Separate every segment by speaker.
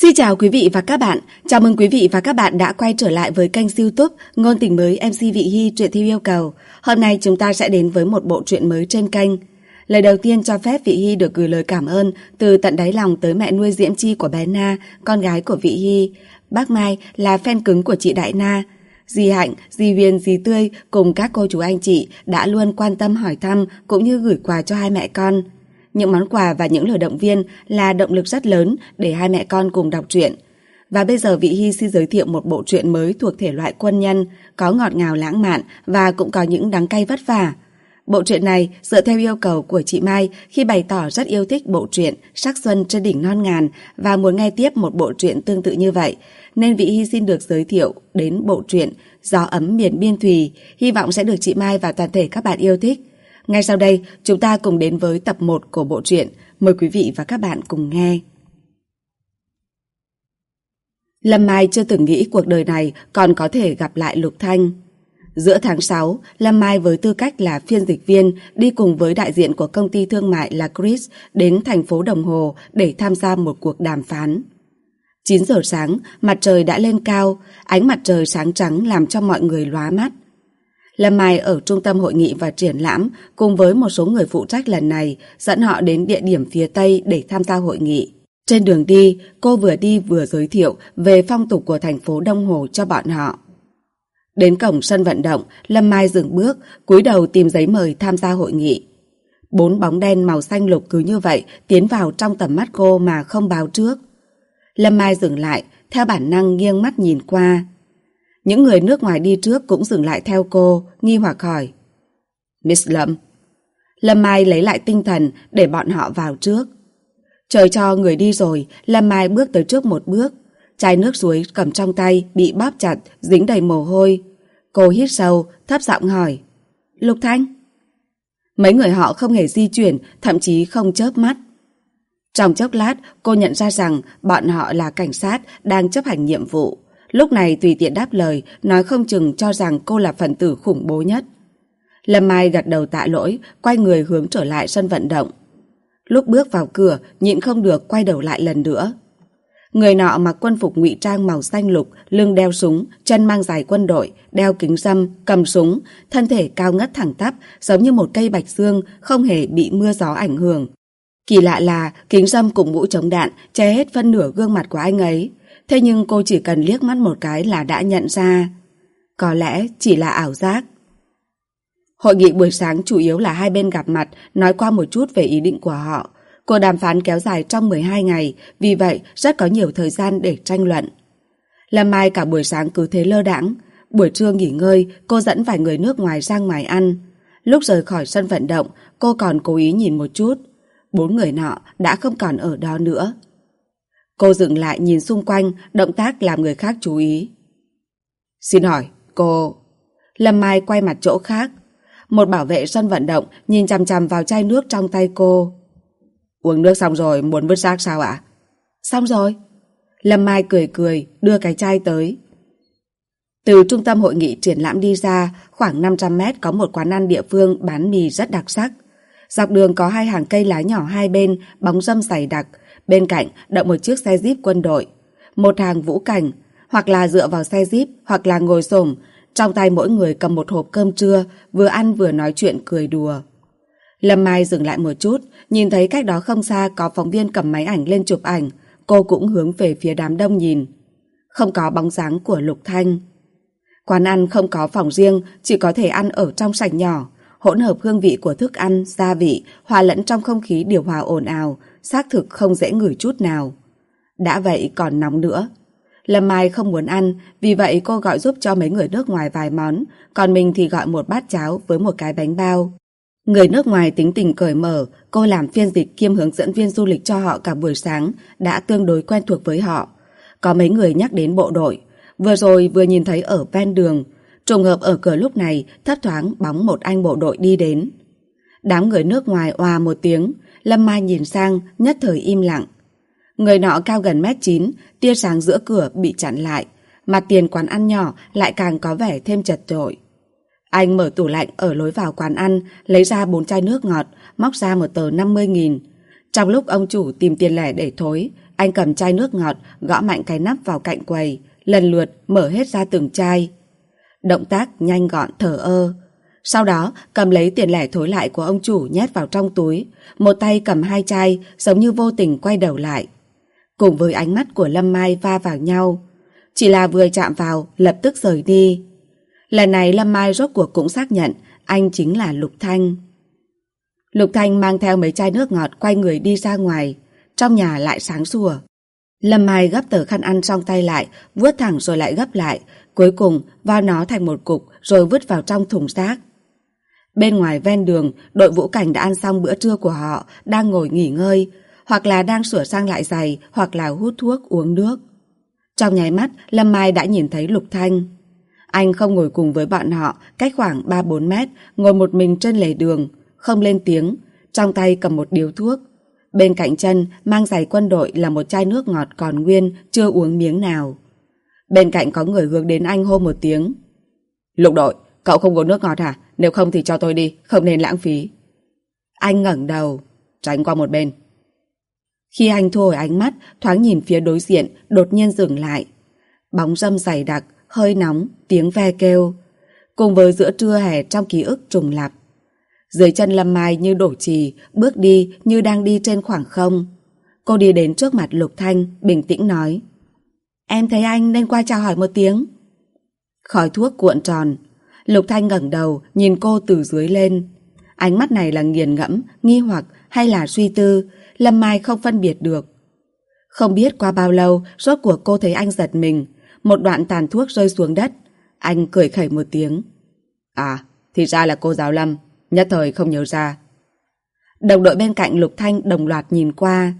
Speaker 1: Xin chào quý vị và các bạn. Chào mừng quý vị và các bạn đã quay trở lại với kênh youtube Ngôn tình mới MC Vị Hy truyện theo yêu cầu. Hôm nay chúng ta sẽ đến với một bộ truyện mới trên kênh. Lời đầu tiên cho phép Vị Hy được gửi lời cảm ơn từ tận đáy lòng tới mẹ nuôi Diễm Chi của bé Na, con gái của Vị Hy. Bác Mai là fan cứng của chị Đại Na. Dì Hạnh, dì Viên, dì Tươi cùng các cô chú anh chị đã luôn quan tâm hỏi thăm cũng như gửi quà cho hai mẹ con. Những món quà và những lời động viên là động lực rất lớn để hai mẹ con cùng đọc truyện. Và bây giờ Vị Hy xin giới thiệu một bộ truyện mới thuộc thể loại quân nhân, có ngọt ngào lãng mạn và cũng có những đắng cay vất vả. Bộ truyện này dựa theo yêu cầu của chị Mai khi bày tỏ rất yêu thích bộ truyện Sắc Xuân trên đỉnh non ngàn và muốn nghe tiếp một bộ truyện tương tự như vậy, nên Vị Hy xin được giới thiệu đến bộ truyện Gió ấm miền biên thùy, hy vọng sẽ được chị Mai và toàn thể các bạn yêu thích. Ngay sau đây, chúng ta cùng đến với tập 1 của bộ truyện. Mời quý vị và các bạn cùng nghe. Lâm Mai chưa từng nghĩ cuộc đời này còn có thể gặp lại Lục Thanh. Giữa tháng 6, Lâm Mai với tư cách là phiên dịch viên đi cùng với đại diện của công ty thương mại là Chris đến thành phố Đồng Hồ để tham gia một cuộc đàm phán. 9 giờ sáng, mặt trời đã lên cao, ánh mặt trời sáng trắng làm cho mọi người lóa mắt. Lâm Mai ở trung tâm hội nghị và triển lãm cùng với một số người phụ trách lần này dẫn họ đến địa điểm phía Tây để tham gia hội nghị. Trên đường đi, cô vừa đi vừa giới thiệu về phong tục của thành phố Đông Hồ cho bọn họ. Đến cổng sân vận động, Lâm Mai dừng bước, cúi đầu tìm giấy mời tham gia hội nghị. Bốn bóng đen màu xanh lục cứ như vậy tiến vào trong tầm mắt cô mà không báo trước. Lâm Mai dừng lại, theo bản năng nghiêng mắt nhìn qua. Những người nước ngoài đi trước cũng dừng lại theo cô, nghi hoặc hỏi. Miss Lâm. Lâm Mai lấy lại tinh thần để bọn họ vào trước. Trời cho người đi rồi, Lâm Mai bước tới trước một bước. Chai nước suối cầm trong tay bị bóp chặt, dính đầy mồ hôi. Cô hít sâu, thấp giọng hỏi. Lục Thanh? Mấy người họ không hề di chuyển, thậm chí không chớp mắt. Trong chốc lát, cô nhận ra rằng bọn họ là cảnh sát đang chấp hành nhiệm vụ. Lúc này tùy tiện đáp lời, nói không chừng cho rằng cô là phần tử khủng bố nhất. Lâm Mai gật đầu tạ lỗi, quay người hướng trở lại sân vận động. Lúc bước vào cửa, nhịn không được quay đầu lại lần nữa. Người nọ mặc quân phục ngụy trang màu xanh lục, lưng đeo súng, chân mang giày quân đội, đeo kính râm, cầm súng, thân thể cao ngất thẳng tắp, giống như một cây bạch dương không hề bị mưa gió ảnh hưởng. Kỳ lạ là kính râm cùng mũ chống đạn che hết phân nửa gương mặt của anh ấy. Thế nhưng cô chỉ cần liếc mắt một cái là đã nhận ra. Có lẽ chỉ là ảo giác. Hội nghị buổi sáng chủ yếu là hai bên gặp mặt, nói qua một chút về ý định của họ. Cuộc đàm phán kéo dài trong 12 ngày, vì vậy rất có nhiều thời gian để tranh luận. Lâm Mai cả buổi sáng cứ thế lơ đãng. Buổi trưa nghỉ ngơi, cô dẫn vài người nước ngoài ra ngoài ăn. Lúc rời khỏi sân vận động, cô còn cố ý nhìn một chút. Bốn người nọ đã không còn ở đó nữa. Cô dừng lại nhìn xung quanh, động tác làm người khác chú ý. Xin hỏi, cô... Lâm Mai quay mặt chỗ khác. Một bảo vệ sân vận động nhìn chằm chằm vào chai nước trong tay cô. Uống nước xong rồi, muốn vứt rác sao ạ? Xong rồi. Lâm Mai cười cười, đưa cái chai tới. Từ trung tâm hội nghị triển lãm đi ra, khoảng 500 mét có một quán ăn địa phương bán mì rất đặc sắc. Dọc đường có hai hàng cây lá nhỏ hai bên, bóng râm dày đặc, Bên cạnh đậu một chiếc xe jeep quân đội. Một hàng vũ cảnh, hoặc là dựa vào xe jeep, hoặc là ngồi xổm trong tay mỗi người cầm một hộp cơm trưa, vừa ăn vừa nói chuyện cười đùa. Lâm Mai dừng lại một chút, nhìn thấy cách đó không xa có phóng viên cầm máy ảnh lên chụp ảnh, cô cũng hướng về phía đám đông nhìn. Không có bóng dáng của Lục Thanh. Quán ăn không có phòng riêng, chỉ có thể ăn ở trong sảnh nhỏ. Hỗn hợp hương vị của thức ăn, gia vị, hòa lẫn trong không khí điều hòa ồn ào, xác thực không dễ ngửi chút nào. Đã vậy còn nóng nữa. Lâm Mai không muốn ăn, vì vậy cô gọi giúp cho mấy người nước ngoài vài món, còn mình thì gọi một bát cháo với một cái bánh bao. Người nước ngoài tính tình cởi mở, cô làm phiên dịch kiêm hướng dẫn viên du lịch cho họ cả buổi sáng, đã tương đối quen thuộc với họ. Có mấy người nhắc đến bộ đội, vừa rồi vừa nhìn thấy ở ven đường, trùng hợp ở cửa lúc này thấp thoáng bóng một anh bộ đội đi đến. Đám người nước ngoài oà một tiếng, Lâm Mai nhìn sang, nhất thời im lặng. Người nọ cao gần mét chín, tia sáng giữa cửa bị chặn lại. Mặt tiền quán ăn nhỏ lại càng có vẻ thêm chật trội. Anh mở tủ lạnh ở lối vào quán ăn, lấy ra bốn chai nước ngọt, móc ra một tờ 50 nghìn. Trong lúc ông chủ tìm tiền lẻ để thối, anh cầm chai nước ngọt, gõ mạnh cái nắp vào cạnh quầy, lần lượt mở hết ra từng chai. Động tác nhanh gọn thở ơ. Sau đó cầm lấy tiền lẻ thối lại của ông chủ nhét vào trong túi, một tay cầm hai chai giống như vô tình quay đầu lại. Cùng với ánh mắt của Lâm Mai va vào nhau. Chỉ là vừa chạm vào, lập tức rời đi. Lần này Lâm Mai rốt cuộc cũng xác nhận anh chính là Lục Thanh. Lục Thanh mang theo mấy chai nước ngọt quay người đi ra ngoài. Trong nhà lại sáng sủa. Lâm Mai gấp tờ khăn ăn trong tay lại, vuốt thẳng rồi lại gấp lại, cuối cùng vào nó thành một cục rồi vứt vào trong thùng rác. Bên ngoài ven đường, đội vũ cảnh đã ăn xong bữa trưa của họ, đang ngồi nghỉ ngơi, hoặc là đang sửa sang lại giày, hoặc là hút thuốc uống nước. Trong nháy mắt, Lâm Mai đã nhìn thấy Lục Thanh. Anh không ngồi cùng với bọn họ, cách khoảng 3-4 mét, ngồi một mình trên lề đường, không lên tiếng, trong tay cầm một điếu thuốc. Bên cạnh chân, mang giày quân đội là một chai nước ngọt còn nguyên, chưa uống miếng nào. Bên cạnh có người hướng đến anh hô một tiếng. Lục đội, cậu không uống nước ngọt hả? Nếu không thì cho tôi đi, không nên lãng phí. Anh ngẩng đầu, tránh qua một bên. Khi anh thu hồi ánh mắt, thoáng nhìn phía đối diện, đột nhiên dừng lại. Bóng râm dày đặc, hơi nóng, tiếng ve kêu. Cùng với giữa trưa hè trong ký ức trùng lặp. Dưới chân Lâm Mai như đổ trì, bước đi như đang đi trên khoảng không. Cô đi đến trước mặt Lục Thanh, bình tĩnh nói. Em thấy anh nên qua chào hỏi một tiếng. Khói thuốc cuộn tròn. Lục Thanh ngẩng đầu, nhìn cô từ dưới lên. Ánh mắt này là nghiền ngẫm, nghi hoặc hay là suy tư, Lâm Mai không phân biệt được. Không biết qua bao lâu, rốt cuộc cô thấy anh giật mình. Một đoạn tàn thuốc rơi xuống đất. Anh cười khẩy một tiếng. À, thì ra là cô giáo Lâm. Nhất thời không nhớ ra. Đồng đội bên cạnh Lục Thanh đồng loạt nhìn qua.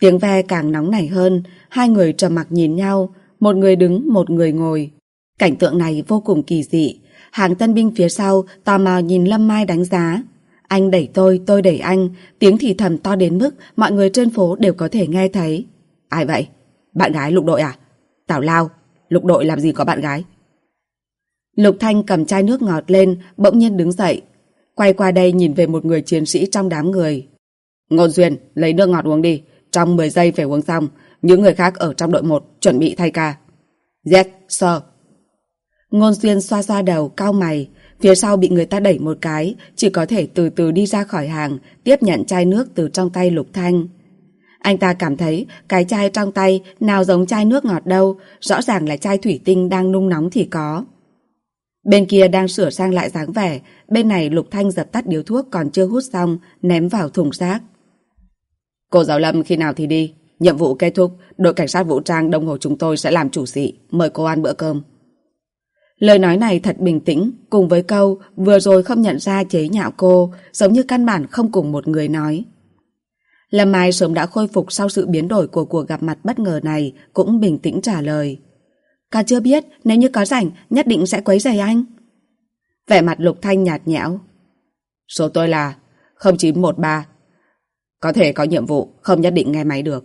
Speaker 1: Tiếng ve càng nóng nảy hơn, hai người trầm mặc nhìn nhau, một người đứng, một người ngồi. Cảnh tượng này vô cùng kỳ dị. Hàng tân binh phía sau tò mò nhìn Lâm Mai đánh giá. Anh đẩy tôi, tôi đẩy anh, tiếng thì thầm to đến mức mọi người trên phố đều có thể nghe thấy. Ai vậy? Bạn gái lục đội à? Tào Lao, lục đội làm gì có bạn gái? Lục Thanh cầm chai nước ngọt lên, bỗng nhiên đứng dậy. Quay qua đây nhìn về một người chiến sĩ trong đám người. Ngôn Duyên, lấy nước ngọt uống đi. Trong 10 giây phải uống xong. Những người khác ở trong đội 1 chuẩn bị thay ca. Yes, sir. Ngôn Duyên xoa xoa đầu, cao mày. Phía sau bị người ta đẩy một cái, chỉ có thể từ từ đi ra khỏi hàng, tiếp nhận chai nước từ trong tay Lục Thanh. Anh ta cảm thấy cái chai trong tay nào giống chai nước ngọt đâu, rõ ràng là chai thủy tinh đang nung nóng thì có. Bên kia đang sửa sang lại dáng vẻ, bên này Lục Thanh dập tắt điếu thuốc còn chưa hút xong, ném vào thùng rác. Cô giáo Lâm khi nào thì đi, nhiệm vụ kết thúc, đội cảnh sát vũ trang Đông Hồ chúng tôi sẽ làm chủ sĩ, mời cô ăn bữa cơm. Lời nói này thật bình tĩnh, cùng với câu vừa rồi không nhận ra chế nhạo cô, giống như căn bản không cùng một người nói. Lâm Mai sớm đã khôi phục sau sự biến đổi của cuộc gặp mặt bất ngờ này, cũng bình tĩnh trả lời. Cả chưa biết, nếu như có rảnh, nhất định sẽ quấy rầy anh. Vẻ mặt Lục Thanh nhạt nhẽo. Số tôi là 0913. Có thể có nhiệm vụ, không nhất định nghe máy được.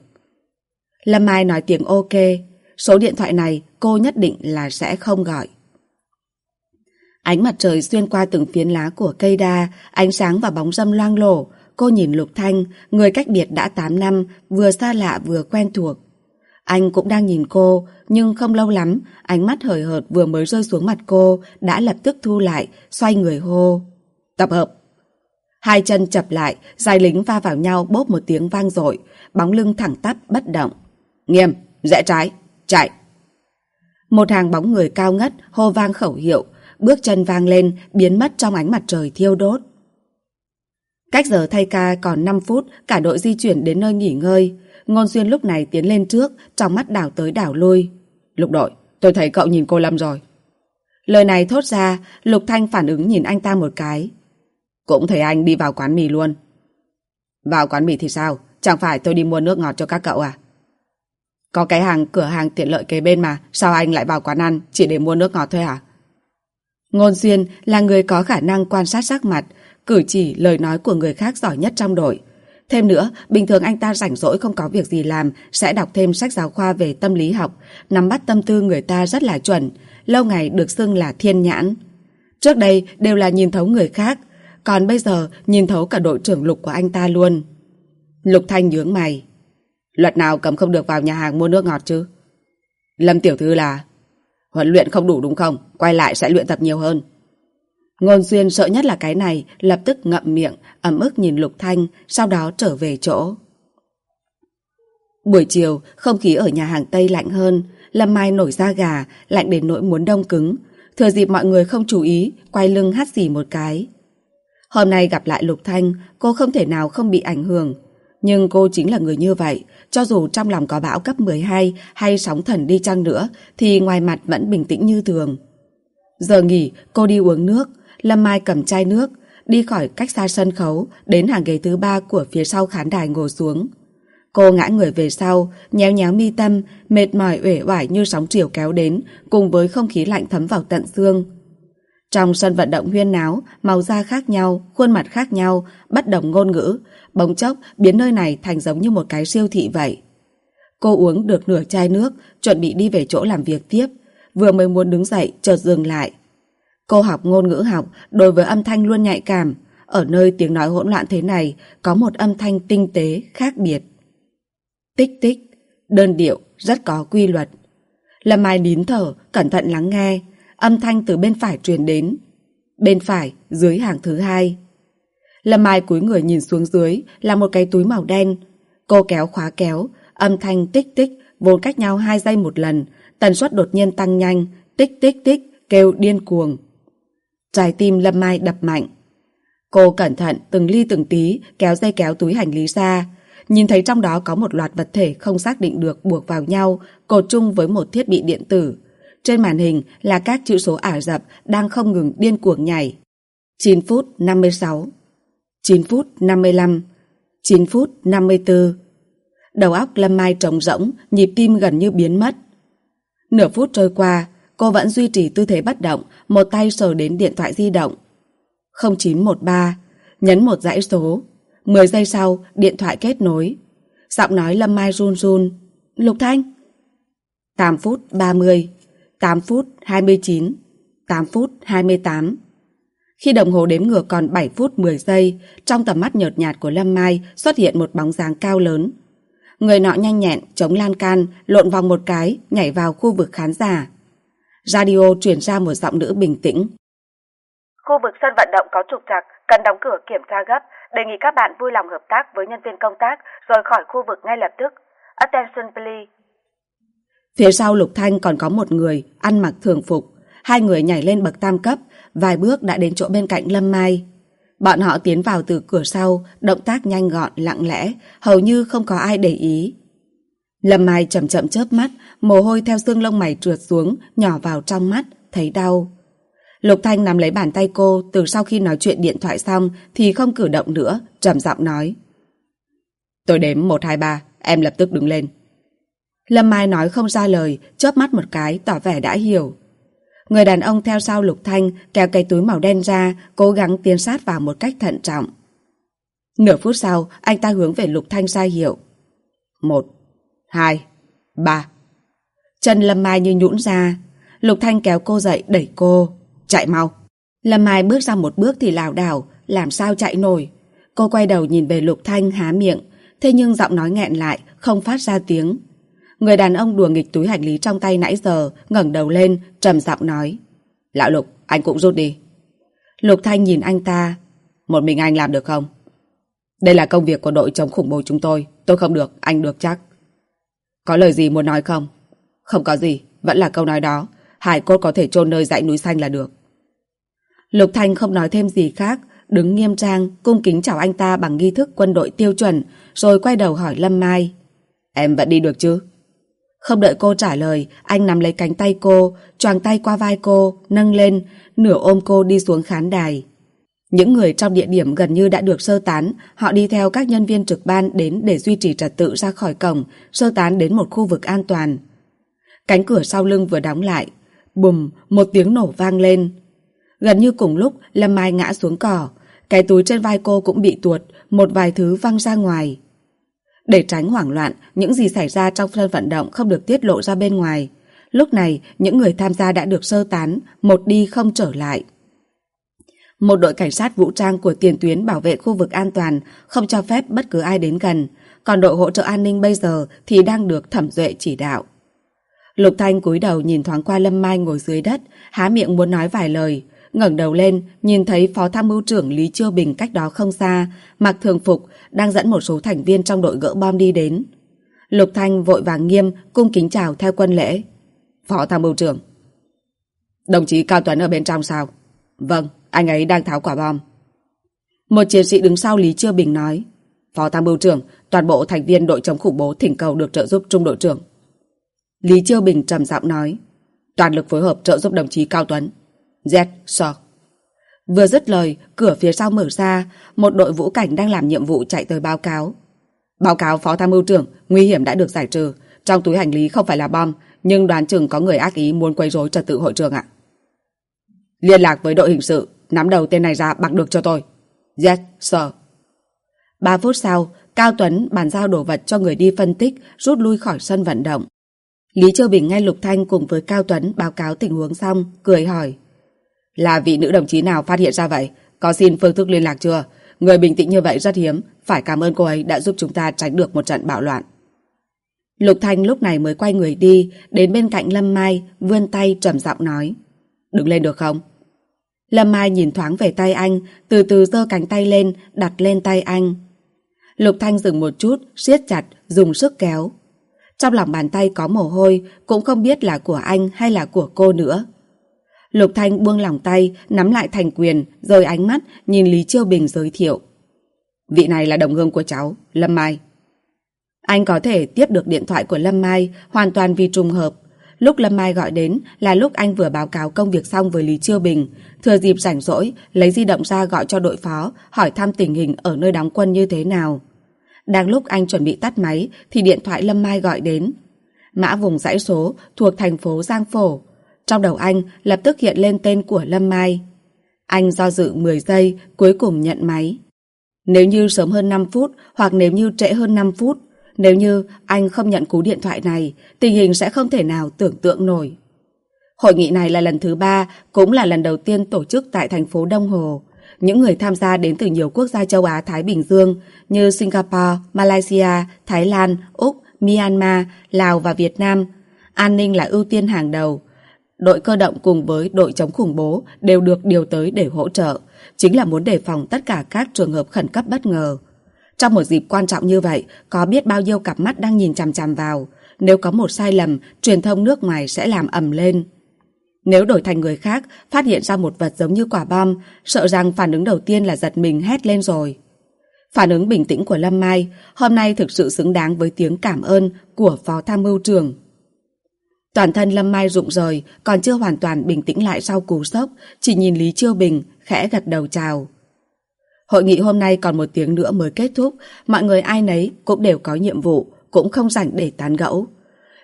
Speaker 1: Lâm Mai nói tiếng ok. Số điện thoại này cô nhất định là sẽ không gọi. Ánh mặt trời xuyên qua từng phiến lá của cây đa, ánh sáng và bóng râm loang lổ. Cô nhìn Lục Thanh, người cách biệt đã 8 năm, vừa xa lạ vừa quen thuộc. Anh cũng đang nhìn cô, nhưng không lâu lắm, ánh mắt hời hợt vừa mới rơi xuống mặt cô, đã lập tức thu lại, xoay người hô. Tập hợp! Hai chân chập lại, dài lính va vào nhau bốp một tiếng vang dội bóng lưng thẳng tắp bất động. Nghiêm, rẽ trái, chạy! Một hàng bóng người cao ngất hô vang khẩu hiệu, bước chân vang lên, biến mất trong ánh mặt trời thiêu đốt. Cách giờ thay ca còn 5 phút, cả đội di chuyển đến nơi nghỉ ngơi. Ngôn Xuyên lúc này tiến lên trước, trong mắt đảo tới đảo lui. Lục đội, tôi thấy cậu nhìn cô Lâm rồi. Lời này thốt ra, Lục Thanh phản ứng nhìn anh ta một cái. Cũng thấy anh đi vào quán mì luôn. Vào quán mì thì sao? Chẳng phải tôi đi mua nước ngọt cho các cậu à? Có cái hàng cửa hàng tiện lợi kế bên mà, sao anh lại vào quán ăn chỉ để mua nước ngọt thôi hả? Ngôn duyên là người có khả năng quan sát sắc mặt, cử chỉ, lời nói của người khác giỏi nhất trong đội. Thêm nữa, bình thường anh ta rảnh rỗi không có việc gì làm, sẽ đọc thêm sách giáo khoa về tâm lý học, nắm bắt tâm tư người ta rất là chuẩn, lâu ngày được xưng là thiên nhãn. Trước đây đều là nhìn thấu người khác, còn bây giờ nhìn thấu cả đội trưởng lục của anh ta luôn. Lục Thanh nhướng mày. Luật nào cầm không được vào nhà hàng mua nước ngọt chứ? Lâm Tiểu Thư là... Huấn luyện không đủ đúng không? Quay lại sẽ luyện tập nhiều hơn. Ngôn Duyên sợ nhất là cái này, lập tức ngậm miệng, ấm ức nhìn Lục Thanh, sau đó trở về chỗ. Buổi chiều, không khí ở nhà hàng Tây lạnh hơn, Lâm Mai nổi da gà, lạnh đến nỗi muốn đông cứng. Thừa dịp mọi người không chú ý, quay lưng hát xì một cái. Hôm nay gặp lại Lục Thanh, cô không thể nào không bị ảnh hưởng. Nhưng cô chính là người như vậy, cho dù trong lòng có bão cấp 12 hay sóng thần đi chăng nữa, thì ngoài mặt vẫn bình tĩnh như thường. Giờ nghỉ, cô đi uống nước, Lâm Mai cầm chai nước, đi khỏi cách xa sân khấu, đến hàng ghế thứ ba của phía sau khán đài ngồi xuống. Cô ngã người về sau, nhéo nhéo mi tâm, mệt mỏi uể oải như sóng chiều kéo đến, cùng với không khí lạnh thấm vào tận xương. Trong sân vận động huyên náo, màu da khác nhau, khuôn mặt khác nhau, bất đồng ngôn ngữ, bỗng chốc biến nơi này thành giống như một cái siêu thị vậy. Cô uống được nửa chai nước, chuẩn bị đi về chỗ làm việc tiếp, vừa mới muốn đứng dậy chợt dừng lại. Cô học ngôn ngữ học, đối với âm thanh luôn nhạy cảm, ở nơi tiếng nói hỗn loạn thế này có một âm thanh tinh tế, khác biệt. Tích tích, đơn điệu, rất có quy luật. Lâm Mai nín thở, cẩn thận lắng nghe, âm thanh từ bên phải truyền đến. Bên phải, dưới hàng thứ hai. Lâm Mai cúi người nhìn xuống dưới là một cái túi màu đen. Cô kéo khóa kéo, âm thanh tích tích, vốn cách nhau hai giây một lần, tần suất đột nhiên tăng nhanh, tích tích tích, kêu điên cuồng. Trái tim Lâm Mai đập mạnh. Cô cẩn thận từng ly từng tí kéo dây kéo túi hành lý ra, nhìn thấy trong đó có một loạt vật thể không xác định được buộc vào nhau, cột chung với một thiết bị điện tử. Trên màn hình là các chữ số ả rập đang không ngừng điên cuồng nhảy. 9 phút 56 9 phút 55 9 phút 54 Đầu óc Lâm Mai trống rỗng, nhịp tim gần như biến mất. Nửa phút trôi qua, cô vẫn duy trì tư thế bất động, một tay sờ đến điện thoại di động. 0913, nhấn một dãy số. 10 giây sau, điện thoại kết nối. Giọng nói Lâm Mai run run. Lục Thanh. 8 phút 30, 8 phút 29, 8 phút 28. Khi đồng hồ đếm ngược còn 7 phút 10 giây, trong tầm mắt nhợt nhạt của Lâm Mai xuất hiện một bóng dáng cao lớn. Người nọ nhanh nhẹn, chống lan can, lộn vòng một cái, nhảy vào khu vực khán giả. Radio truyền ra một giọng nữ bình tĩnh.
Speaker 2: Khu vực sân vận động có trục trặc, cần đóng cửa kiểm tra gấp, đề nghị các bạn vui lòng hợp tác với nhân viên công tác rồi khỏi khu vực ngay lập tức. Attention please.
Speaker 1: Phía sau Lục Thanh còn có một người, ăn mặc thường phục. Hai người nhảy lên bậc tam cấp, vài bước đã đến chỗ bên cạnh Lâm Mai. Bọn họ tiến vào từ cửa sau, động tác nhanh gọn, lặng lẽ, hầu như không có ai để ý. Lâm Mai chậm chậm chớp mắt, mồ hôi theo xương lông mày trượt xuống, nhỏ vào trong mắt, thấy đau. Lục Thanh nắm lấy bàn tay cô từ sau khi nói chuyện điện thoại xong thì không cử động nữa, trầm giọng nói. Tôi đếm 1, 2, 3, em lập tức đứng lên. Lâm Mai nói không ra lời, chớp mắt một cái, tỏ vẻ đã hiểu. Người đàn ông theo sau Lục Thanh kéo cái túi màu đen ra, cố gắng tiến sát vào một cách thận trọng. Nửa phút sau, anh ta hướng về Lục Thanh ra hiệu. Một, hai, ba. Chân Lâm Mai như nhũn ra. Lục Thanh kéo cô dậy đẩy cô. Chạy mau. Lâm Mai bước ra một bước thì lảo đảo, làm sao chạy nổi. Cô quay đầu nhìn về Lục Thanh há miệng, thế nhưng giọng nói nghẹn lại, không phát ra tiếng. Người đàn ông đùa nghịch túi hành lý trong tay nãy giờ, ngẩng đầu lên, trầm giọng nói. Lão Lục, anh cũng rút đi. Lục Thanh nhìn anh ta. Một mình anh làm được không? Đây là công việc của đội chống khủng bố chúng tôi. Tôi không được, anh được chắc. Có lời gì muốn nói không? Không có gì, vẫn là câu nói đó. Hải cốt có thể chôn nơi dãy núi xanh là được. Lục Thanh không nói thêm gì khác, đứng nghiêm trang, cung kính chào anh ta bằng nghi thức quân đội tiêu chuẩn, rồi quay đầu hỏi Lâm Mai. Em vẫn đi được chứ? Không đợi cô trả lời, anh nắm lấy cánh tay cô, choàng tay qua vai cô, nâng lên, nửa ôm cô đi xuống khán đài. Những người trong địa điểm gần như đã được sơ tán, họ đi theo các nhân viên trực ban đến để duy trì trật tự ra khỏi cổng, sơ tán đến một khu vực an toàn. Cánh cửa sau lưng vừa đóng lại, bùm, một tiếng nổ vang lên. Gần như cùng lúc, Lâm Mai ngã xuống cỏ, cái túi trên vai cô cũng bị tuột, một vài thứ văng ra ngoài. Để tránh hoảng loạn, những gì xảy ra trong sân vận động không được tiết lộ ra bên ngoài. Lúc này, những người tham gia đã được sơ tán, một đi không trở lại. Một đội cảnh sát vũ trang của tiền tuyến bảo vệ khu vực an toàn, không cho phép bất cứ ai đến gần. còn đội hỗ trợ an ninh bây giờ thì đang được thẩm duệ chỉ đạo. Lục Thanh cúi đầu nhìn thoáng qua Lâm Mai ngồi dưới đất, há miệng muốn nói vài lời, ngẩng đầu lên, nhìn thấy Phó Tham mưu trưởng Lý Chiêu Bình cách đó không xa, mặc thường phục, đang dẫn một số thành viên trong đội gỡ bom đi đến. Lục Thanh vội vàng nghiêm, cung kính chào theo quân lễ. Phó Tham mưu trưởng. Đồng chí Cao Tuấn ở bên trong sao? Vâng, anh ấy đang tháo quả bom. Một chiến sĩ đứng sau Lý Chiêu Bình nói. Phó Tham mưu trưởng, toàn bộ thành viên đội chống khủng bố thỉnh cầu được trợ giúp trung đội trưởng. Lý Chiêu Bình trầm giọng nói. Toàn lực phối hợp trợ giúp đồng chí Cao Tuấn. Dẹt, sọt. Vừa dứt lời, cửa phía sau mở ra, một đội vũ cảnh đang làm nhiệm vụ chạy tới báo cáo. Báo cáo Phó Tham mưu trưởng, nguy hiểm đã được giải trừ. Trong túi hành lý không phải là bom, nhưng đoán chừng có người ác ý muốn quấy rối trật tự hội trường ạ. Liên lạc với đội hình sự, nắm đầu tên này ra bằng được cho tôi. Yes, sir. Ba phút sau, Cao Tuấn bàn giao đồ vật cho người đi phân tích, rút lui khỏi sân vận động. Lý Châu Bình nghe Lục Thanh cùng với Cao Tuấn báo cáo tình huống xong, cười hỏi. Là vị nữ đồng chí nào phát hiện ra vậy? Có xin phương thức liên lạc chưa? Người bình tĩnh như vậy rất hiếm, phải cảm ơn cô ấy đã giúp chúng ta tránh được một trận bạo loạn. Lục Thanh lúc này mới quay người đi, đến bên cạnh Lâm Mai, vươn tay trầm giọng nói. Đứng lên được không? Lâm Mai nhìn thoáng về tay anh, từ từ giơ cánh tay lên, đặt lên tay anh. Lục Thanh dừng một chút, siết chặt, dùng sức kéo. Trong lòng bàn tay có mồ hôi, cũng không biết là của anh hay là của cô nữa. Lục Thanh buông lỏng tay, nắm lại thành quyền, rời ánh mắt, nhìn Lý Chiêu Bình giới thiệu. Vị này là đồng hương của cháu, Lâm Mai. Anh có thể tiếp được điện thoại của Lâm Mai hoàn toàn vì trùng hợp. Lúc Lâm Mai gọi đến là lúc anh vừa báo cáo công việc xong với Lý Chiêu Bình. Thừa dịp rảnh rỗi, lấy di động ra gọi cho đội phó, hỏi thăm tình hình ở nơi đóng quân như thế nào. Đang lúc anh chuẩn bị tắt máy thì điện thoại Lâm Mai gọi đến. Mã vùng dãy số thuộc thành phố Giang Phổ. Trong đầu anh lập tức hiện lên tên của Lâm Mai. Anh do dự 10 giây cuối cùng nhận máy. Nếu như sớm hơn 5 phút hoặc nếu như trễ hơn 5 phút, nếu như anh không nhận cú điện thoại này, tình hình sẽ không thể nào tưởng tượng nổi. Hội nghị này là lần thứ ba, cũng là lần đầu tiên tổ chức tại thành phố Đông Hồ. Những người tham gia đến từ nhiều quốc gia châu Á-Thái Bình Dương như Singapore, Malaysia, Thái Lan, Úc, Myanmar, Lào và Việt Nam. An ninh là ưu tiên hàng đầu. Đội cơ động cùng với đội chống khủng bố đều được điều tới để hỗ trợ, chính là muốn đề phòng tất cả các trường hợp khẩn cấp bất ngờ. Trong một dịp quan trọng như vậy, có biết bao nhiêu cặp mắt đang nhìn chằm chằm vào. Nếu có một sai lầm, truyền thông nước ngoài sẽ làm ầm lên. Nếu đổi thành người khác, phát hiện ra một vật giống như quả bom, sợ rằng phản ứng đầu tiên là giật mình hét lên rồi. Phản ứng bình tĩnh của Lâm Mai hôm nay thực sự xứng đáng với tiếng cảm ơn của Phó Tham mưu trưởng. Toàn thân Lâm Mai rụng rời, còn chưa hoàn toàn bình tĩnh lại sau cú sốc, chỉ nhìn Lý Chiêu Bình, khẽ gật đầu chào. Hội nghị hôm nay còn một tiếng nữa mới kết thúc, mọi người ai nấy cũng đều có nhiệm vụ, cũng không rảnh để tán gẫu.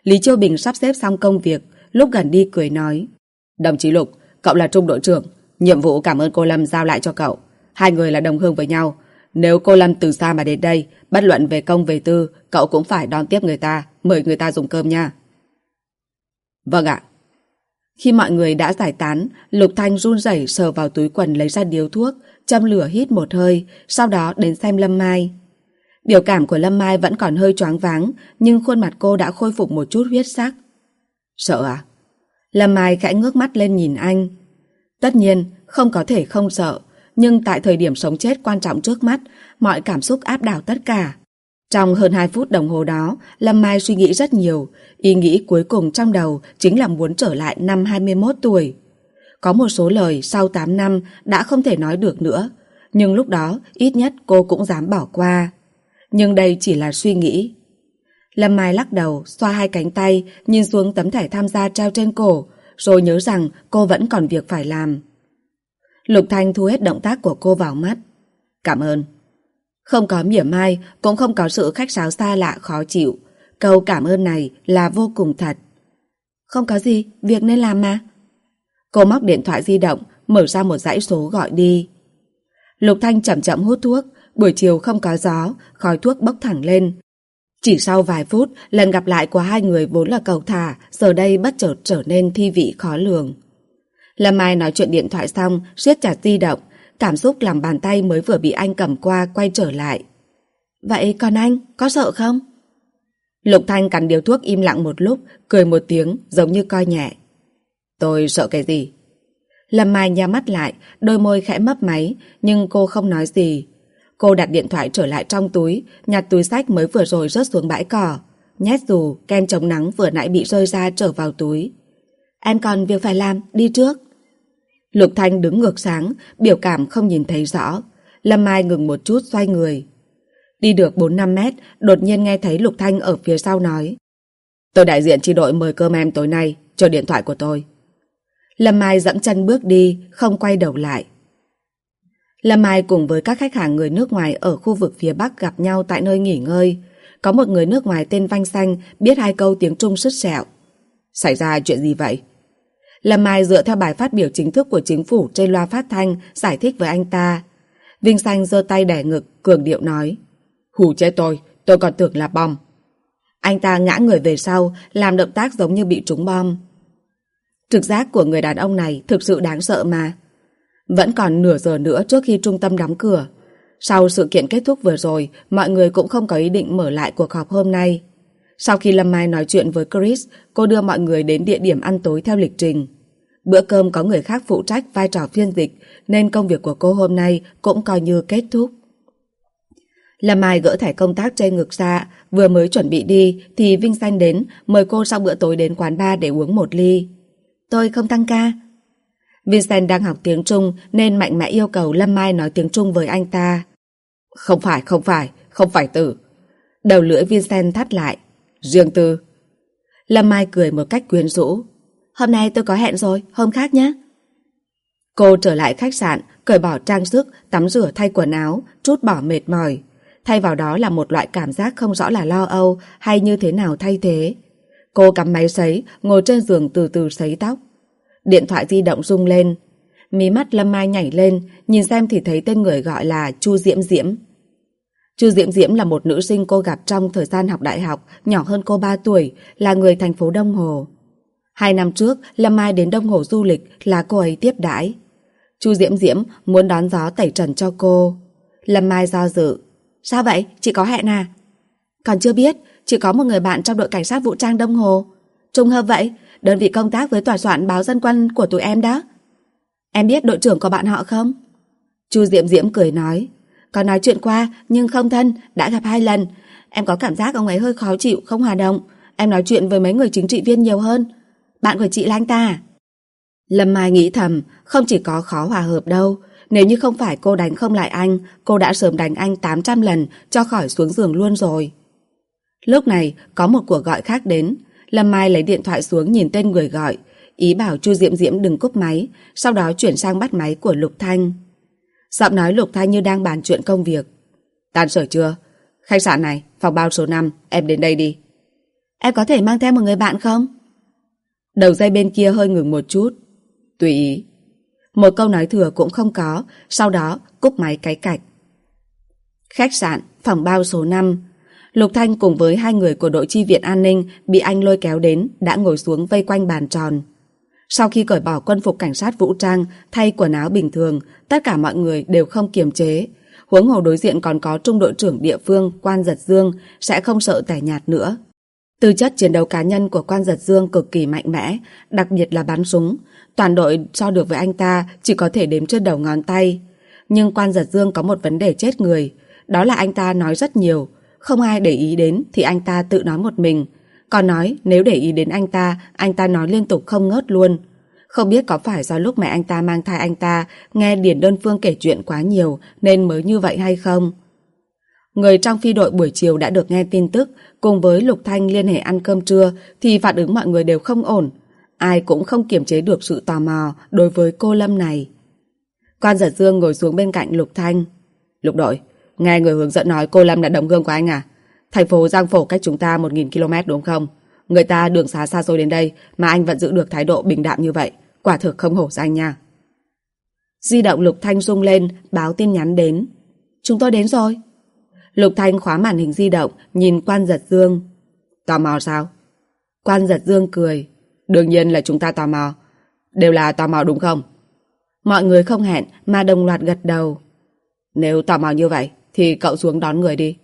Speaker 1: Lý Chiêu Bình sắp xếp xong công việc, lúc gần đi cười nói. Đồng chí Lục, cậu là trung đội trưởng, nhiệm vụ cảm ơn cô Lâm giao lại cho cậu. Hai người là đồng hương với nhau. Nếu cô Lâm từ xa mà đến đây, bất luận về công về tư, cậu cũng phải đón tiếp người ta, mời người ta dùng cơm nha. Vâng ạ. Khi mọi người đã giải tán, Lục Thanh run rẩy sờ vào túi quần lấy ra điếu thuốc, châm lửa hít một hơi, sau đó đến xem Lâm Mai. Biểu cảm của Lâm Mai vẫn còn hơi choáng váng, nhưng khuôn mặt cô đã khôi phục một chút huyết sắc. Sợ à? Lâm Mai khẽ ngước mắt lên nhìn anh. Tất nhiên, không có thể không sợ, nhưng tại thời điểm sống chết quan trọng trước mắt, mọi cảm xúc áp đảo tất cả. Trong hơn 2 phút đồng hồ đó, Lâm Mai suy nghĩ rất nhiều, ý nghĩ cuối cùng trong đầu chính là muốn trở lại năm 21 tuổi. Có một số lời sau 8 năm đã không thể nói được nữa, nhưng lúc đó ít nhất cô cũng dám bỏ qua. Nhưng đây chỉ là suy nghĩ. Lâm Mai lắc đầu, xoa hai cánh tay, nhìn xuống tấm thẻ tham gia treo trên cổ, rồi nhớ rằng cô vẫn còn việc phải làm. Lục Thanh thu hết động tác của cô vào mắt. Cảm ơn. Không có mỉa mai, cũng không có sự khách sáo xa lạ khó chịu. Câu cảm ơn này là vô cùng thật. Không có gì, việc nên làm mà. Cô móc điện thoại di động, mở ra một dãy số gọi đi. Lục Thanh chậm chậm hút thuốc, buổi chiều không có gió, khói thuốc bốc thẳng lên. Chỉ sau vài phút, lần gặp lại của hai người vốn là cầu thả, giờ đây bất chợt trở nên thi vị khó lường. Lâm Mai nói chuyện điện thoại xong, siết chặt di động, cảm xúc làm bàn tay mới vừa bị anh cầm qua quay trở lại. Vậy còn anh, có sợ không? Lục Thanh cắn điếu thuốc im lặng một lúc, cười một tiếng giống như coi nhẹ. Tôi sợ cái gì? Lâm Mai nhắm mắt lại, đôi môi khẽ mấp máy, nhưng cô không nói gì. Cô đặt điện thoại trở lại trong túi, nhặt túi sách mới vừa rồi rớt xuống bãi cỏ. Nhét dù, kem chống nắng vừa nãy bị rơi ra trở vào túi. Em còn việc phải làm, đi trước. Lục Thanh đứng ngược sáng, biểu cảm không nhìn thấy rõ. Lâm Mai ngừng một chút xoay người. Đi được 4-5 mét, đột nhiên nghe thấy Lục Thanh ở phía sau nói. Tôi đại diện chi đội mời cơm em tối nay, cho điện thoại của tôi. Lâm Mai dẫm chân bước đi, không quay đầu lại. Lâm Mai cùng với các khách hàng người nước ngoài ở khu vực phía Bắc gặp nhau tại nơi nghỉ ngơi. Có một người nước ngoài tên Vanh Xanh biết hai câu tiếng Trung sứt sẹo. Xảy ra chuyện gì vậy? Lâm Mai dựa theo bài phát biểu chính thức của chính phủ trên loa phát thanh giải thích với anh ta. Vinh Xanh giơ tay đẻ ngực, cường điệu nói. Hù chết tôi, tôi còn tưởng là bom. Anh ta ngã người về sau, làm động tác giống như bị trúng bom. Trực giác của người đàn ông này thực sự đáng sợ mà. Vẫn còn nửa giờ nữa trước khi trung tâm đóng cửa. Sau sự kiện kết thúc vừa rồi, mọi người cũng không có ý định mở lại cuộc họp hôm nay. Sau khi Lâm Mai nói chuyện với Chris, cô đưa mọi người đến địa điểm ăn tối theo lịch trình. Bữa cơm có người khác phụ trách vai trò phiên dịch, nên công việc của cô hôm nay cũng coi như kết thúc. Lâm Mai gỡ thẻ công tác trên ngực ra, vừa mới chuẩn bị đi thì Vinh Xanh đến, mời cô sau bữa tối đến quán bar để uống một ly. Tôi không tăng ca. Vincent đang học tiếng Trung nên mạnh mẽ yêu cầu Lâm Mai nói tiếng Trung với anh ta. Không phải, không phải, không phải tử. Đầu lưỡi Vincent thắt lại. Riêng tư. Lâm Mai cười một cách quyến rũ. Hôm nay tôi có hẹn rồi, hôm khác nhé. Cô trở lại khách sạn, cởi bỏ trang sức, tắm rửa thay quần áo, trút bỏ mệt mỏi. Thay vào đó là một loại cảm giác không rõ là lo âu hay như thế nào thay thế. Cô cắm máy sấy, ngồi trên giường từ từ sấy tóc. Điện thoại di động rung lên. Mí mắt Lâm Mai nhảy lên, nhìn xem thì thấy tên người gọi là Chu Diễm Diễm. Chu Diễm Diễm là một nữ sinh cô gặp trong thời gian học đại học, nhỏ hơn cô 3 tuổi, là người thành phố Đông Hồ. Hai năm trước, Lâm Mai đến Đông Hồ du lịch là cô ấy tiếp đãi. Chu Diễm Diễm muốn đón gió tẩy trần cho cô. Lâm Mai do dự. Sao vậy? Chị có hẹn à? Còn chưa biết, chỉ có một người bạn trong đội cảnh sát vũ trang Đông Hồ. Trùng hợp vậy, đơn vị công tác với tòa soạn báo dân quân của tụi em đó. Em biết đội trưởng của bạn họ không? Chu Diễm Diễm cười nói. Có nói chuyện qua, nhưng không thân, đã gặp hai lần. Em có cảm giác ông ấy hơi khó chịu, không hòa đồng. Em nói chuyện với mấy người chính trị viên nhiều hơn. Bạn của chị là anh ta? Lâm Mai nghĩ thầm, không chỉ có khó hòa hợp đâu. Nếu như không phải cô đánh không lại anh, cô đã sớm đánh anh 800 lần cho khỏi xuống giường luôn rồi. Lúc này, có một cuộc gọi khác đến. Lâm Mai lấy điện thoại xuống nhìn tên người gọi, ý bảo Chu Diễm Diễm đừng cúp máy, sau đó chuyển sang bắt máy của Lục Thanh. Giọng nói Lục Thanh như đang bàn chuyện công việc. Tan sở chưa? Khách sạn này, phòng bao số 5, em đến đây đi. Em có thể mang theo một người bạn không? Đầu dây bên kia hơi ngừng một chút. Tùy ý. Một câu nói thừa cũng không có, sau đó cúp máy cái cạch. Khách sạn, phòng bao số 5, Lục Thanh cùng với hai người của đội chi viện an ninh bị anh lôi kéo đến đã ngồi xuống vây quanh bàn tròn. Sau khi cởi bỏ quân phục cảnh sát vũ trang, thay quần áo bình thường, tất cả mọi người đều không kiềm chế. Huống hồ đối diện còn có trung đội trưởng địa phương Quan Giật Dương sẽ không sợ tẻ nhạt nữa. Tư chất chiến đấu cá nhân của Quan Giật Dương cực kỳ mạnh mẽ, đặc biệt là bắn súng. Toàn đội so được với anh ta chỉ có thể đếm trên đầu ngón tay. Nhưng Quan Giật Dương có một vấn đề chết người, đó là anh ta nói rất nhiều, không ai để ý đến thì anh ta tự nói một mình. Còn nói nếu để ý đến anh ta, anh ta nói liên tục không ngớt luôn. Không biết có phải do lúc mẹ anh ta mang thai anh ta nghe điển Đơn Phương kể chuyện quá nhiều nên mới như vậy hay không? Người trong phi đội buổi chiều đã được nghe tin tức cùng với Lục Thanh liên hệ ăn cơm trưa thì phản ứng mọi người đều không ổn. Ai cũng không kiềm chế được sự tò mò đối với cô Lâm này. Quan giật dương ngồi xuống bên cạnh Lục Thanh. Lục đội, Nghe người hướng dẫn nói cô Lâm là đồng gương của anh à? Thành phố Giang Phổ cách chúng ta 1.000 km đúng không? Người ta đường xá xa xôi đến đây mà anh vẫn giữ được thái độ bình đạm như vậy. Quả thực không hổ danh nha. Di động Lục Thanh rung lên, báo tin nhắn đến. Chúng tôi đến rồi. Lục Thanh khóa màn hình di động, nhìn quan giật dương. Tò mò sao? Quan giật dương cười. Đương nhiên là chúng ta tò mò. Đều là tò mò đúng không? Mọi người không hẹn mà đồng loạt gật đầu. Nếu tò mò như vậy, thì cậu xuống đón người đi.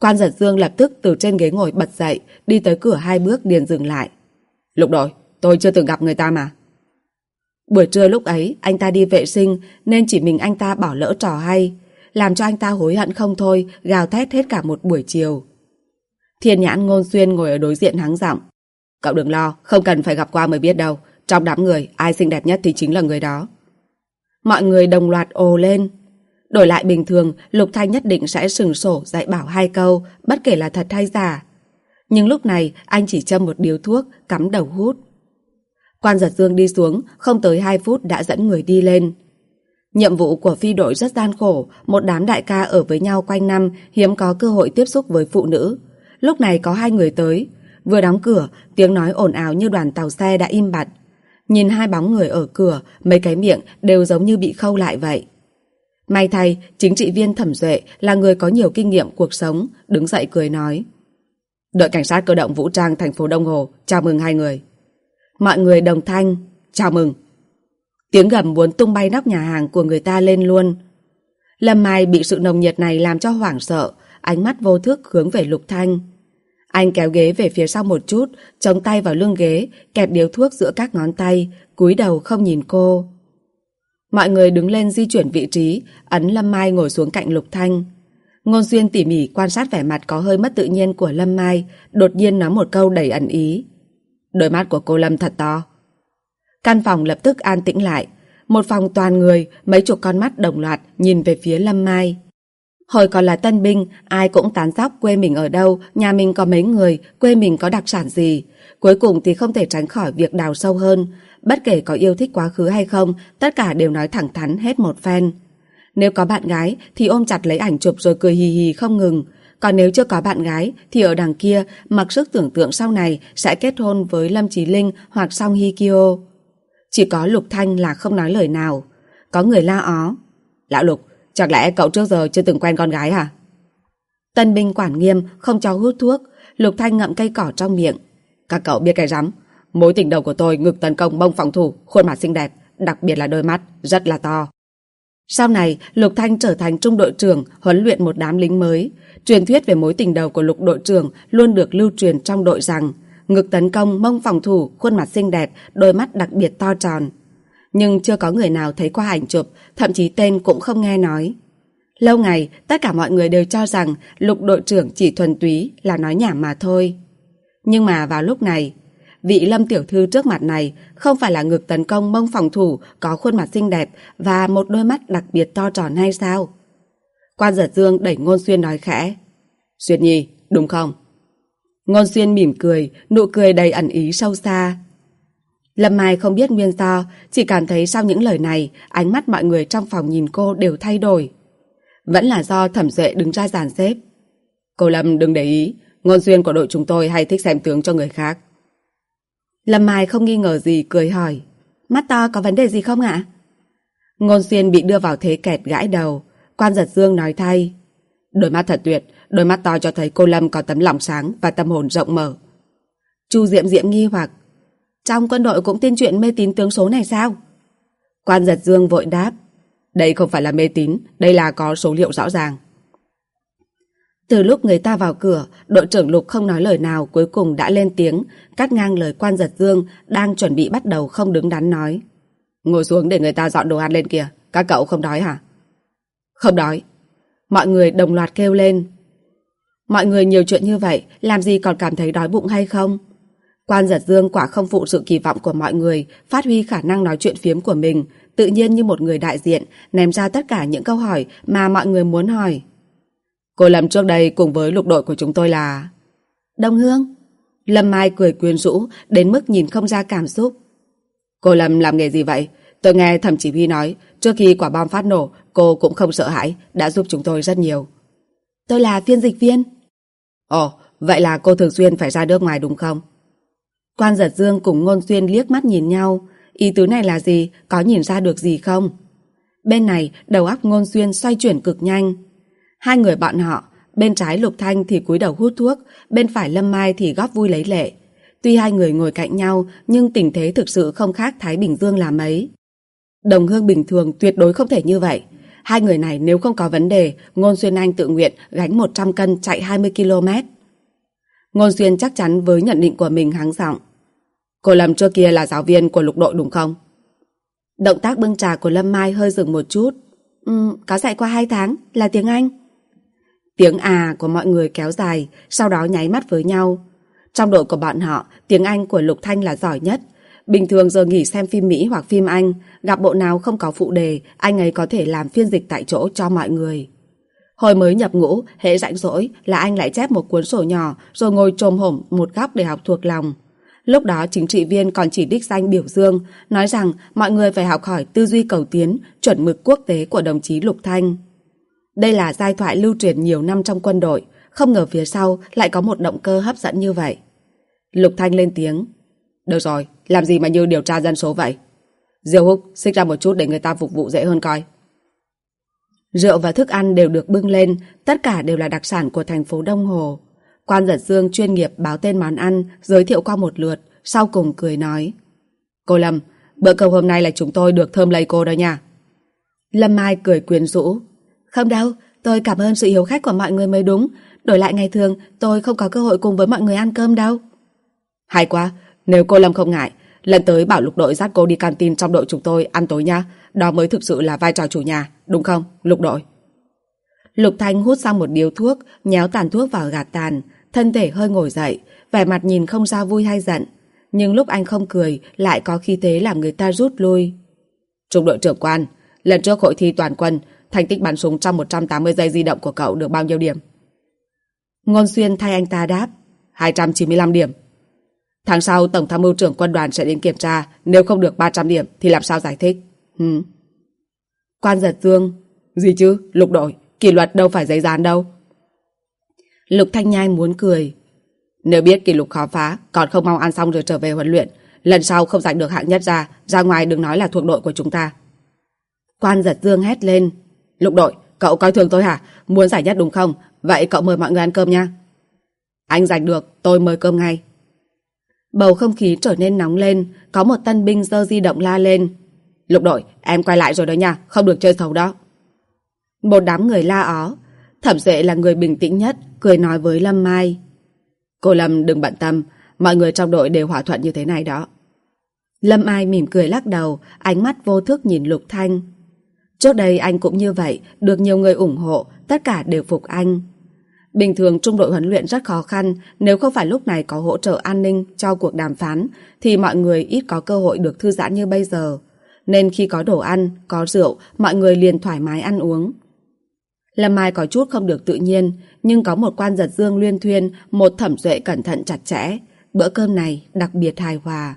Speaker 1: Quan giật dương lập tức từ trên ghế ngồi bật dậy, đi tới cửa hai bước liền dừng lại. Lục đội, tôi chưa từng gặp người ta mà. Buổi trưa lúc ấy, anh ta đi vệ sinh nên chỉ mình anh ta bỏ lỡ trò hay, làm cho anh ta hối hận không thôi, gào thét hết cả một buổi chiều. Thiên nhãn ngôn xuyên ngồi ở đối diện hắng giọng. Cậu đừng lo, không cần phải gặp qua mới biết đâu. Trong đám người, ai xinh đẹp nhất thì chính là người đó. Mọi người đồng loạt ồ lên. Đổi lại bình thường, Lục Thanh nhất định sẽ sừng sổ dạy bảo hai câu, bất kể là thật hay giả. Nhưng lúc này, anh chỉ châm một điếu thuốc, cắm đầu hút. Quan giật dương đi xuống, không tới 2 phút đã dẫn người đi lên. Nhiệm vụ của phi đội rất gian khổ, một đám đại ca ở với nhau quanh năm, hiếm có cơ hội tiếp xúc với phụ nữ. Lúc này có hai người tới, vừa đóng cửa, tiếng nói ồn ào như đoàn tàu xe đã im bặt. Nhìn hai bóng người ở cửa, mấy cái miệng đều giống như bị khâu lại vậy. May thay, chính trị viên Thẩm Duệ là người có nhiều kinh nghiệm cuộc sống, đứng dậy cười nói. Đội cảnh sát cơ động vũ trang thành phố Đông Hồ, chào mừng hai người. Mọi người đồng thanh, chào mừng. Tiếng gầm muốn tung bay nóc nhà hàng của người ta lên luôn. Lâm Mai bị sự nồng nhiệt này làm cho hoảng sợ, ánh mắt vô thức hướng về Lục Thanh. Anh kéo ghế về phía sau một chút, chống tay vào lưng ghế, kẹp điếu thuốc giữa các ngón tay, cúi đầu không nhìn cô. Mọi người đứng lên di chuyển vị trí, ấn Lâm Mai ngồi xuống cạnh Lục Thanh. Ngôn Duyên tỉ mỉ quan sát vẻ mặt có hơi mất tự nhiên của Lâm Mai, đột nhiên nói một câu đầy ẩn ý. Đôi mắt của cô Lâm thật to. Căn phòng lập tức an tĩnh lại. Một phòng toàn người, mấy chục con mắt đồng loạt nhìn về phía Lâm Mai. Hồi còn là tân binh, ai cũng tán dóc quê mình ở đâu, nhà mình có mấy người, quê mình có đặc sản gì. Cuối cùng thì không thể tránh khỏi việc đào sâu hơn. Bất kể có yêu thích quá khứ hay không, tất cả đều nói thẳng thắn hết một phen. Nếu có bạn gái thì ôm chặt lấy ảnh chụp rồi cười hì hì không ngừng. Còn nếu chưa có bạn gái thì ở đằng kia mặc sức tưởng tượng sau này sẽ kết hôn với Lâm Chí Linh hoặc Song Hikyo. Kyo. Chỉ có Lục Thanh là không nói lời nào. Có người la ó. Lão Lục, chẳng lẽ cậu trước giờ chưa từng quen con gái à Tân binh quản nghiêm, không cho hút thuốc. Lục Thanh ngậm cây cỏ trong miệng. Các cậu biết cái rắm. Mối tình đầu của tôi ngực tấn công bông phòng thủ, khuôn mặt xinh đẹp, đặc biệt là đôi mắt, rất là to. Sau này, Lục Thanh trở thành trung đội trưởng, huấn luyện một đám lính mới. Truyền thuyết về mối tình đầu của lục đội trưởng luôn được lưu truyền trong đội rằng ngực tấn công, mông phòng thủ, khuôn mặt xinh đẹp, đôi mắt đặc biệt to tròn. Nhưng chưa có người nào thấy qua ảnh chụp, thậm chí tên cũng không nghe nói. Lâu ngày, tất cả mọi người đều cho rằng lục đội trưởng chỉ thuần túy là nói nhảm mà thôi. Nhưng mà vào lúc này, vị lâm tiểu thư trước mặt này không phải là ngực tấn công mông phòng thủ có khuôn mặt xinh đẹp và một đôi mắt đặc biệt to tròn hay sao? Quan giật dương đẩy ngôn xuyên nói khẽ. Xuyên nhi, đúng không? Ngôn xuyên mỉm cười, nụ cười đầy ẩn ý sâu xa. Lâm Mai không biết nguyên do, chỉ cảm thấy sau những lời này, ánh mắt mọi người trong phòng nhìn cô đều thay đổi. Vẫn là do thẩm duệ đứng ra giàn xếp. Cô Lâm đừng để ý, ngôn xuyên của đội chúng tôi hay thích xem tướng cho người khác. Lâm Mai không nghi ngờ gì, cười hỏi. Mắt to có vấn đề gì không ạ? Ngôn xuyên bị đưa vào thế kẹt gãi đầu. Quan giật dương nói thay. Đôi mắt thật tuyệt, đôi mắt to cho thấy cô Lâm có tấm lòng sáng và tâm hồn rộng mở. Chu Diệm Diệm nghi hoặc. Trong quân đội cũng tin chuyện mê tín tướng số này sao? Quan giật dương vội đáp. Đây không phải là mê tín, đây là có số liệu rõ ràng. Từ lúc người ta vào cửa, đội trưởng Lục không nói lời nào cuối cùng đã lên tiếng, cắt ngang lời quan giật dương, đang chuẩn bị bắt đầu không đứng đắn nói. Ngồi xuống để người ta dọn đồ ăn lên kìa, các cậu không đói hả? Không đói. Mọi người đồng loạt kêu lên. Mọi người nhiều chuyện như vậy, làm gì còn cảm thấy đói bụng hay không? Quan giật dương quả không phụ sự kỳ vọng của mọi người, phát huy khả năng nói chuyện phiếm của mình, tự nhiên như một người đại diện, ném ra tất cả những câu hỏi mà mọi người muốn hỏi. Cô Lâm trước đây cùng với lục đội của chúng tôi là... Đông Hương. Lâm Mai cười quyến rũ, đến mức nhìn không ra cảm xúc. Cô Lâm làm nghề gì vậy? Tôi nghe thẩm chỉ huy nói, trước khi quả bom phát nổ, cô cũng không sợ hãi, đã giúp chúng tôi rất nhiều. Tôi là phiên dịch viên. Ồ, vậy là cô thường xuyên phải ra nước ngoài đúng không? Quan giật dương cùng ngôn xuyên liếc mắt nhìn nhau. Ý tứ này là gì? Có nhìn ra được gì không? Bên này, đầu óc ngôn xuyên xoay chuyển cực nhanh. Hai người bọn họ, bên trái Lục Thanh thì cúi đầu hút thuốc, bên phải Lâm Mai thì góp vui lấy lệ. Tuy hai người ngồi cạnh nhau, nhưng tình thế thực sự không khác Thái Bình Dương là mấy. Đồng hương bình thường tuyệt đối không thể như vậy. hai người này nếu không có vấn đề, Ngôn Xuyên Anh tự nguyện gánh 100 cân chạy 20 km. Ngôn Xuyên chắc chắn với nhận định của mình hắng giọng. Cô Lâm trước kia là giáo viên của lục đội đúng không? Động tác bưng trà của Lâm Mai hơi dừng một chút. Ừ, có dạy qua hai tháng, là tiếng Anh. Tiếng à của mọi người kéo dài, sau đó nháy mắt với nhau. Trong đội của bọn họ, tiếng Anh của Lục Thanh là giỏi nhất. Bình thường giờ nghỉ xem phim Mỹ hoặc phim Anh, gặp bộ nào không có phụ đề, anh ấy có thể làm phiên dịch tại chỗ cho mọi người. Hồi mới nhập ngũ, hệ rảnh rỗi là anh lại chép một cuốn sổ nhỏ rồi ngồi trồm hổm một góc để học thuộc lòng. Lúc đó chính trị viên còn chỉ đích danh biểu dương, nói rằng mọi người phải học hỏi tư duy cầu tiến, chuẩn mực quốc tế của đồng chí Lục Thanh. Đây là giai thoại lưu truyền nhiều năm trong quân đội, không ngờ phía sau lại có một động cơ hấp dẫn như vậy. Lục Thanh lên tiếng. Được rồi, làm gì mà như điều tra dân số vậy? Diêu Húc, xích ra một chút để người ta phục vụ dễ hơn coi. Rượu và thức ăn đều được bưng lên, tất cả đều là đặc sản của thành phố Đông Hồ. Quan giật dương chuyên nghiệp báo tên món ăn, giới thiệu qua một lượt, sau cùng cười nói. Cô Lâm, bữa cơm hôm nay là chúng tôi được thơm lây cô đó nha. Lâm Mai cười quyến rũ. Không đâu, tôi cảm ơn sự hiếu khách của mọi người mới đúng. Đổi lại ngày thường, tôi không có cơ hội cùng với mọi người ăn cơm đâu. Hay quá, nếu cô Lâm không ngại, lần tới bảo lục đội dắt cô đi canteen trong đội chúng tôi ăn tối nha. Đó mới thực sự là vai trò chủ nhà, đúng không, lục đội? Lục Thanh hút xong một điếu thuốc, nhéo tàn thuốc vào gạt tàn, thân thể hơi ngồi dậy, vẻ mặt nhìn không ra vui hay giận. Nhưng lúc anh không cười, lại có khí thế làm người ta rút lui. Trung đội trưởng quan, lần trước hội thi toàn quân, thành tích bắn súng trong 180 giây di động của cậu được bao nhiêu điểm? Ngôn Xuyên thay anh ta đáp, 295 điểm. Tháng sau Tổng tham mưu trưởng quân đoàn sẽ đến kiểm tra, nếu không được 300 điểm thì làm sao giải thích? Ừ. Quan giật dương, gì chứ, lục đội, kỷ luật đâu phải giấy dán đâu. Lục Thanh Nhai muốn cười. Nếu biết kỷ lục khó phá, còn không mau ăn xong rồi trở về huấn luyện, lần sau không giành được hạng nhất ra, ra ngoài đừng nói là thuộc đội của chúng ta. Quan giật dương hét lên. Lục đội, cậu coi thường tôi hả? Muốn giải nhất đúng không? Vậy cậu mời mọi người ăn cơm nha. Anh giành được, tôi mời cơm ngay. Bầu không khí trở nên nóng lên, có một tân binh dơ di động la lên. Lục đội, em quay lại rồi đó nha, không được chơi xấu đó. Một đám người la ó. Thẩm Duệ là người bình tĩnh nhất, cười nói với Lâm Mai. Cô Lâm đừng bận tâm, mọi người trong đội đều hòa thuận như thế này đó. Lâm Ai mỉm cười lắc đầu, ánh mắt vô thức nhìn Lục Thanh. Trước đây anh cũng như vậy, được nhiều người ủng hộ, tất cả đều phục anh. Bình thường trung đội huấn luyện rất khó khăn, nếu không phải lúc này có hỗ trợ an ninh cho cuộc đàm phán, thì mọi người ít có cơ hội được thư giãn như bây giờ. Nên khi có đồ ăn, có rượu, mọi người liền thoải mái ăn uống. Lâm Mai có chút không được tự nhiên, nhưng có một quan giật dương luyên thuyên, một thẩm duệ cẩn thận chặt chẽ. Bữa cơm này đặc biệt hài hòa.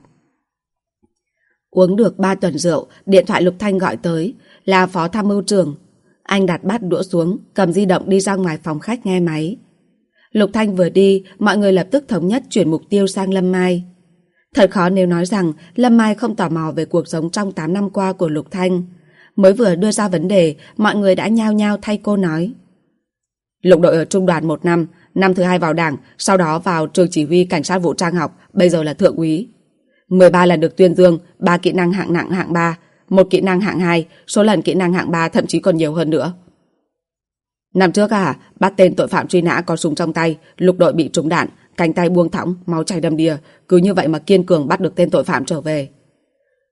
Speaker 1: Uống được ba tuần rượu, điện thoại Lục Thanh gọi tới, là phó tham mưu trưởng. Anh đặt bát đũa xuống, cầm di động đi ra ngoài phòng khách nghe máy. Lục Thanh vừa đi, mọi người lập tức thống nhất chuyển mục tiêu sang Lâm Mai. Thật khó nếu nói rằng Lâm Mai không tò mò về cuộc sống trong 8 năm qua của Lục Thanh. Mới vừa đưa ra vấn đề, mọi người đã nhao nhao thay cô nói. Lục đội ở trung đoàn một năm, năm thứ hai vào đảng, sau đó vào trường chỉ huy cảnh sát vũ trang học, bây giờ là thượng úy. 13 lần được tuyên dương, 3 kỹ năng hạng nặng hạng 3, một kỹ năng hạng 2, số lần kỹ năng hạng 3 thậm chí còn nhiều hơn nữa. Năm trước à, bắt tên tội phạm truy nã có súng trong tay, lục đội bị trúng đạn, cánh tay buông thõng, máu chảy đầm đìa, cứ như vậy mà kiên cường bắt được tên tội phạm trở về.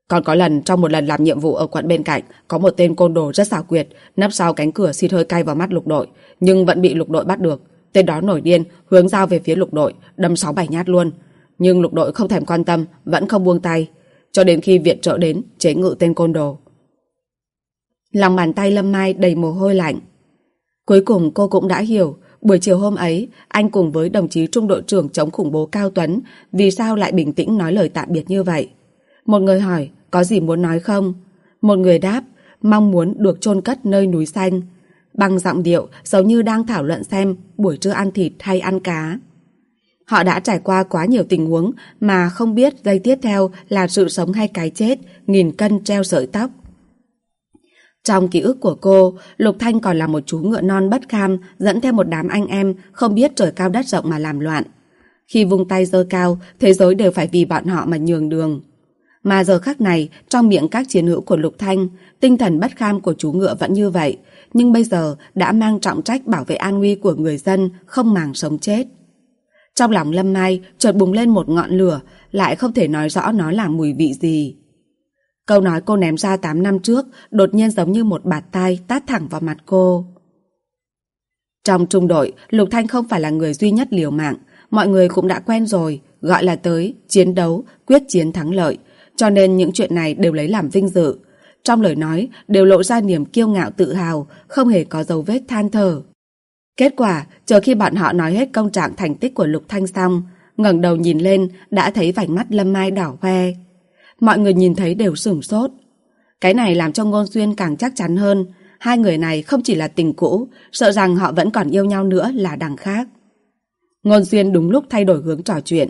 Speaker 1: Còn có lần trong một lần làm nhiệm vụ ở quận bên cạnh, có một tên côn đồ rất xảo quyệt, nấp sau cánh cửa xịt hơi cay vào mắt lục đội, nhưng vẫn bị lục đội bắt được. Tên đó nổi điên, hướng dao về phía lục đội, đâm sáu bảy nhát luôn. Nhưng lục đội không thèm quan tâm, vẫn không buông tay, cho đến khi viện trợ đến, chế ngự tên côn đồ. Lòng bàn tay Lâm Mai đầy mồ hôi lạnh. Cuối cùng cô cũng đã hiểu, buổi chiều hôm ấy, anh cùng với đồng chí trung đội trưởng chống khủng bố Cao Tuấn vì sao lại bình tĩnh nói lời tạm biệt như vậy. Một người hỏi, có gì muốn nói không? Một người đáp, mong muốn được chôn cất nơi núi xanh. Bằng giọng điệu giống như đang thảo luận xem buổi trưa ăn thịt hay ăn cá. Họ đã trải qua quá nhiều tình huống mà không biết giây tiếp theo là sự sống hay cái chết, nghìn cân treo sợi tóc. Trong ký ức của cô, Lục Thanh còn là một chú ngựa non bất kham dẫn theo một đám anh em không biết trời cao đất rộng mà làm loạn. Khi vung tay giơ cao, thế giới đều phải vì bọn họ mà nhường đường. Mà giờ khắc này, trong miệng các chiến hữu của Lục Thanh, tinh thần bất kham của chú ngựa vẫn như vậy, nhưng bây giờ đã mang trọng trách bảo vệ an nguy của người dân, không màng sống chết. Trong lòng Lâm Mai chợt bùng lên một ngọn lửa, lại không thể nói rõ nó là mùi vị gì. Câu nói cô ném ra 8 năm trước đột nhiên giống như một bạt tay tát thẳng vào mặt cô. Trong trung đội, Lục Thanh không phải là người duy nhất liều mạng, mọi người cũng đã quen rồi, gọi là tới, chiến đấu, quyết chiến thắng lợi, cho nên những chuyện này đều lấy làm vinh dự. Trong lời nói đều lộ ra niềm kiêu ngạo tự hào, không hề có dấu vết than thở. Kết quả, chờ khi bọn họ nói hết công trạng thành tích của Lục Thanh xong, ngẩng đầu nhìn lên đã thấy vành mắt Lâm Mai đỏ hoe. Mọi người nhìn thấy đều sửng sốt. Cái này làm cho Ngôn Xuyên càng chắc chắn hơn, hai người này không chỉ là tình cũ, sợ rằng họ vẫn còn yêu nhau nữa là đằng khác. Ngôn Xuyên đúng lúc thay đổi hướng trò chuyện.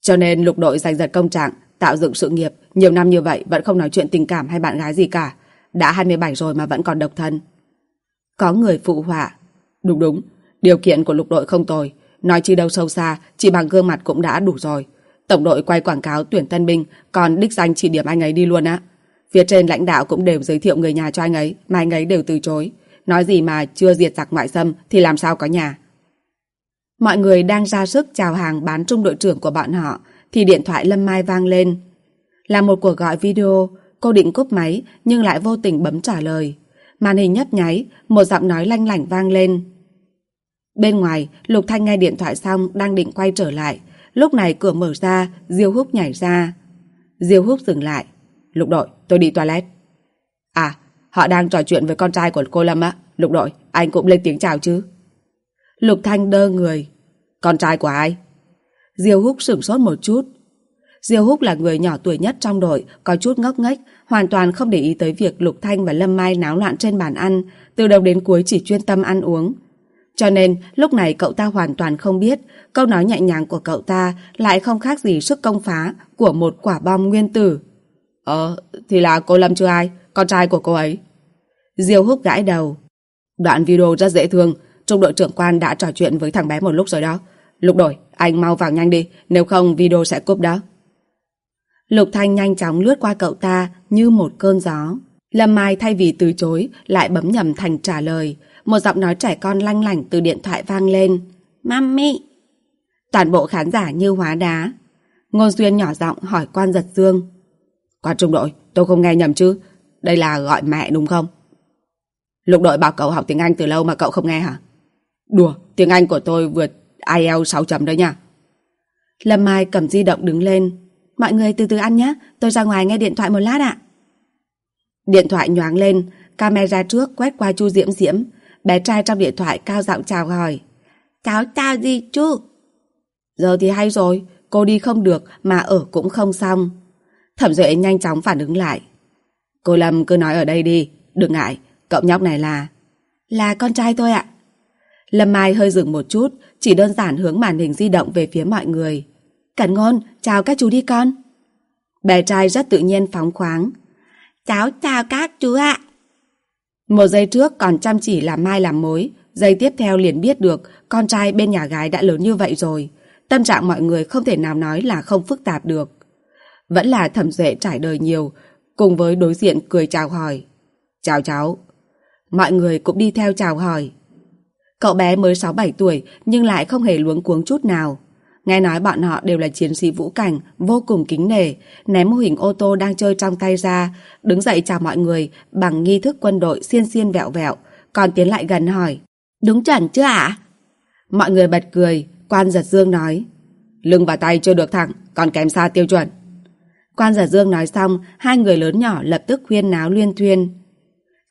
Speaker 1: Cho nên lục đội giành giật công trạng, tạo dựng sự nghiệp, nhiều năm như vậy vẫn không nói chuyện tình cảm hay bạn gái gì cả. Đã 27 rồi mà vẫn còn độc thân. Có người phụ họa. Đúng đúng, điều kiện của lục đội không tồi. Nói chi đâu sâu xa, chỉ bằng gương mặt cũng đã đủ rồi. Tổng đội quay quảng cáo tuyển tân binh, còn đích danh chỉ điểm anh ấy đi luôn á. Phía trên lãnh đạo cũng đều giới thiệu người nhà cho anh ấy, mà anh ấy đều từ chối. Nói gì mà chưa diệt giặc ngoại xâm thì làm sao có nhà. Mọi người đang ra sức chào hàng bán trung đội trưởng của bọn họ thì điện thoại Lâm Mai vang lên. Là một cuộc gọi video, cô định cúp máy nhưng lại vô tình bấm trả lời. Màn hình nhấp nháy, một giọng nói lanh lảnh vang lên. Bên ngoài, Lục Thanh nghe điện thoại xong đang định quay trở lại. Lúc này cửa mở ra, Diêu Húc nhảy ra. Diêu Húc dừng lại. Lục đội, tôi đi toilet. À, họ đang trò chuyện với con trai của cô Lâm á. Lục đội, anh cũng lên tiếng chào chứ. Lục Thanh đơ người. Con trai của ai? Diêu Húc sửng sốt một chút. Diêu Húc là người nhỏ tuổi nhất trong đội, có chút ngốc nghếch, hoàn toàn không để ý tới việc Lục Thanh và Lâm Mai náo loạn trên bàn ăn, từ đầu đến cuối chỉ chuyên tâm ăn uống. Cho nên, lúc này cậu ta hoàn toàn không biết, câu nói nhẹ nhàng của cậu ta lại không khác gì sức công phá của một quả bom nguyên tử. Ờ, thì là cô Lâm chưa ai, con trai của cô ấy. Diêu Húc gãi đầu. Đoạn video rất dễ thương, trung đội trưởng quan đã trò chuyện với thằng bé một lúc rồi đó. Lục đổi, anh mau vào nhanh đi, nếu không video sẽ cúp đó. Lục Thanh nhanh chóng lướt qua cậu ta như một cơn gió. Lâm Mai thay vì từ chối, lại bấm nhầm thành trả lời. Một giọng nói trẻ con lanh lảnh từ điện thoại vang lên. Mami! Toàn bộ khán giả như hóa đá. Ngôn Duyên nhỏ giọng hỏi quan giật dương. Quan trung đội, tôi không nghe nhầm chứ? Đây là gọi mẹ đúng không? Lục đội bảo cậu học tiếng Anh từ lâu mà cậu không nghe hả? Đùa, tiếng Anh của tôi vượt IELTS 6 chấm đấy nha. Lâm Mai cầm di động đứng lên. Mọi người từ từ ăn nhé, tôi ra ngoài nghe điện thoại một lát ạ. Điện thoại nhoáng lên, camera trước quét qua chu Diễm Diễm. Bé trai trong điện thoại cao giọng chào hỏi. Cháu chào gì chú? Giờ thì hay rồi, cô đi không được mà ở cũng không xong. Thẩm Duệ nhanh chóng phản ứng lại. Cô Lâm cứ nói ở đây đi, đừng ngại, cậu nhóc này là... Là con trai tôi ạ. Lâm Mai hơi dừng một chút, chỉ đơn giản hướng màn hình di động về phía mọi người. Cẩn ngôn, chào các chú đi con. Bé trai rất tự nhiên phóng khoáng. Cháu chào các chú ạ. Một giây trước còn chăm chỉ làm mai làm mối, giây tiếp theo liền biết được con trai bên nhà gái đã lớn như vậy rồi. Tâm trạng mọi người không thể nào nói là không phức tạp được. Vẫn là thẩm duệ trải đời nhiều, cùng với đối diện cười chào hỏi. Chào cháu. Mọi người cũng đi theo chào hỏi. Cậu bé mới 6-7 tuổi nhưng lại không hề luống cuống chút nào. Nghe nói bọn họ đều là chiến sĩ vũ cảnh, vô cùng kính nể, ném mô hình ô tô đang chơi trong tay ra, đứng dậy chào mọi người bằng nghi thức quân đội xiên xiên vẹo vẹo, còn tiến lại gần hỏi. Đúng chuẩn chưa ạ? Mọi người bật cười, quan giật dương nói. Lưng và tay chưa được thẳng, còn kém xa tiêu chuẩn. Quan giật dương nói xong, hai người lớn nhỏ lập tức khuyên náo liên thuyên.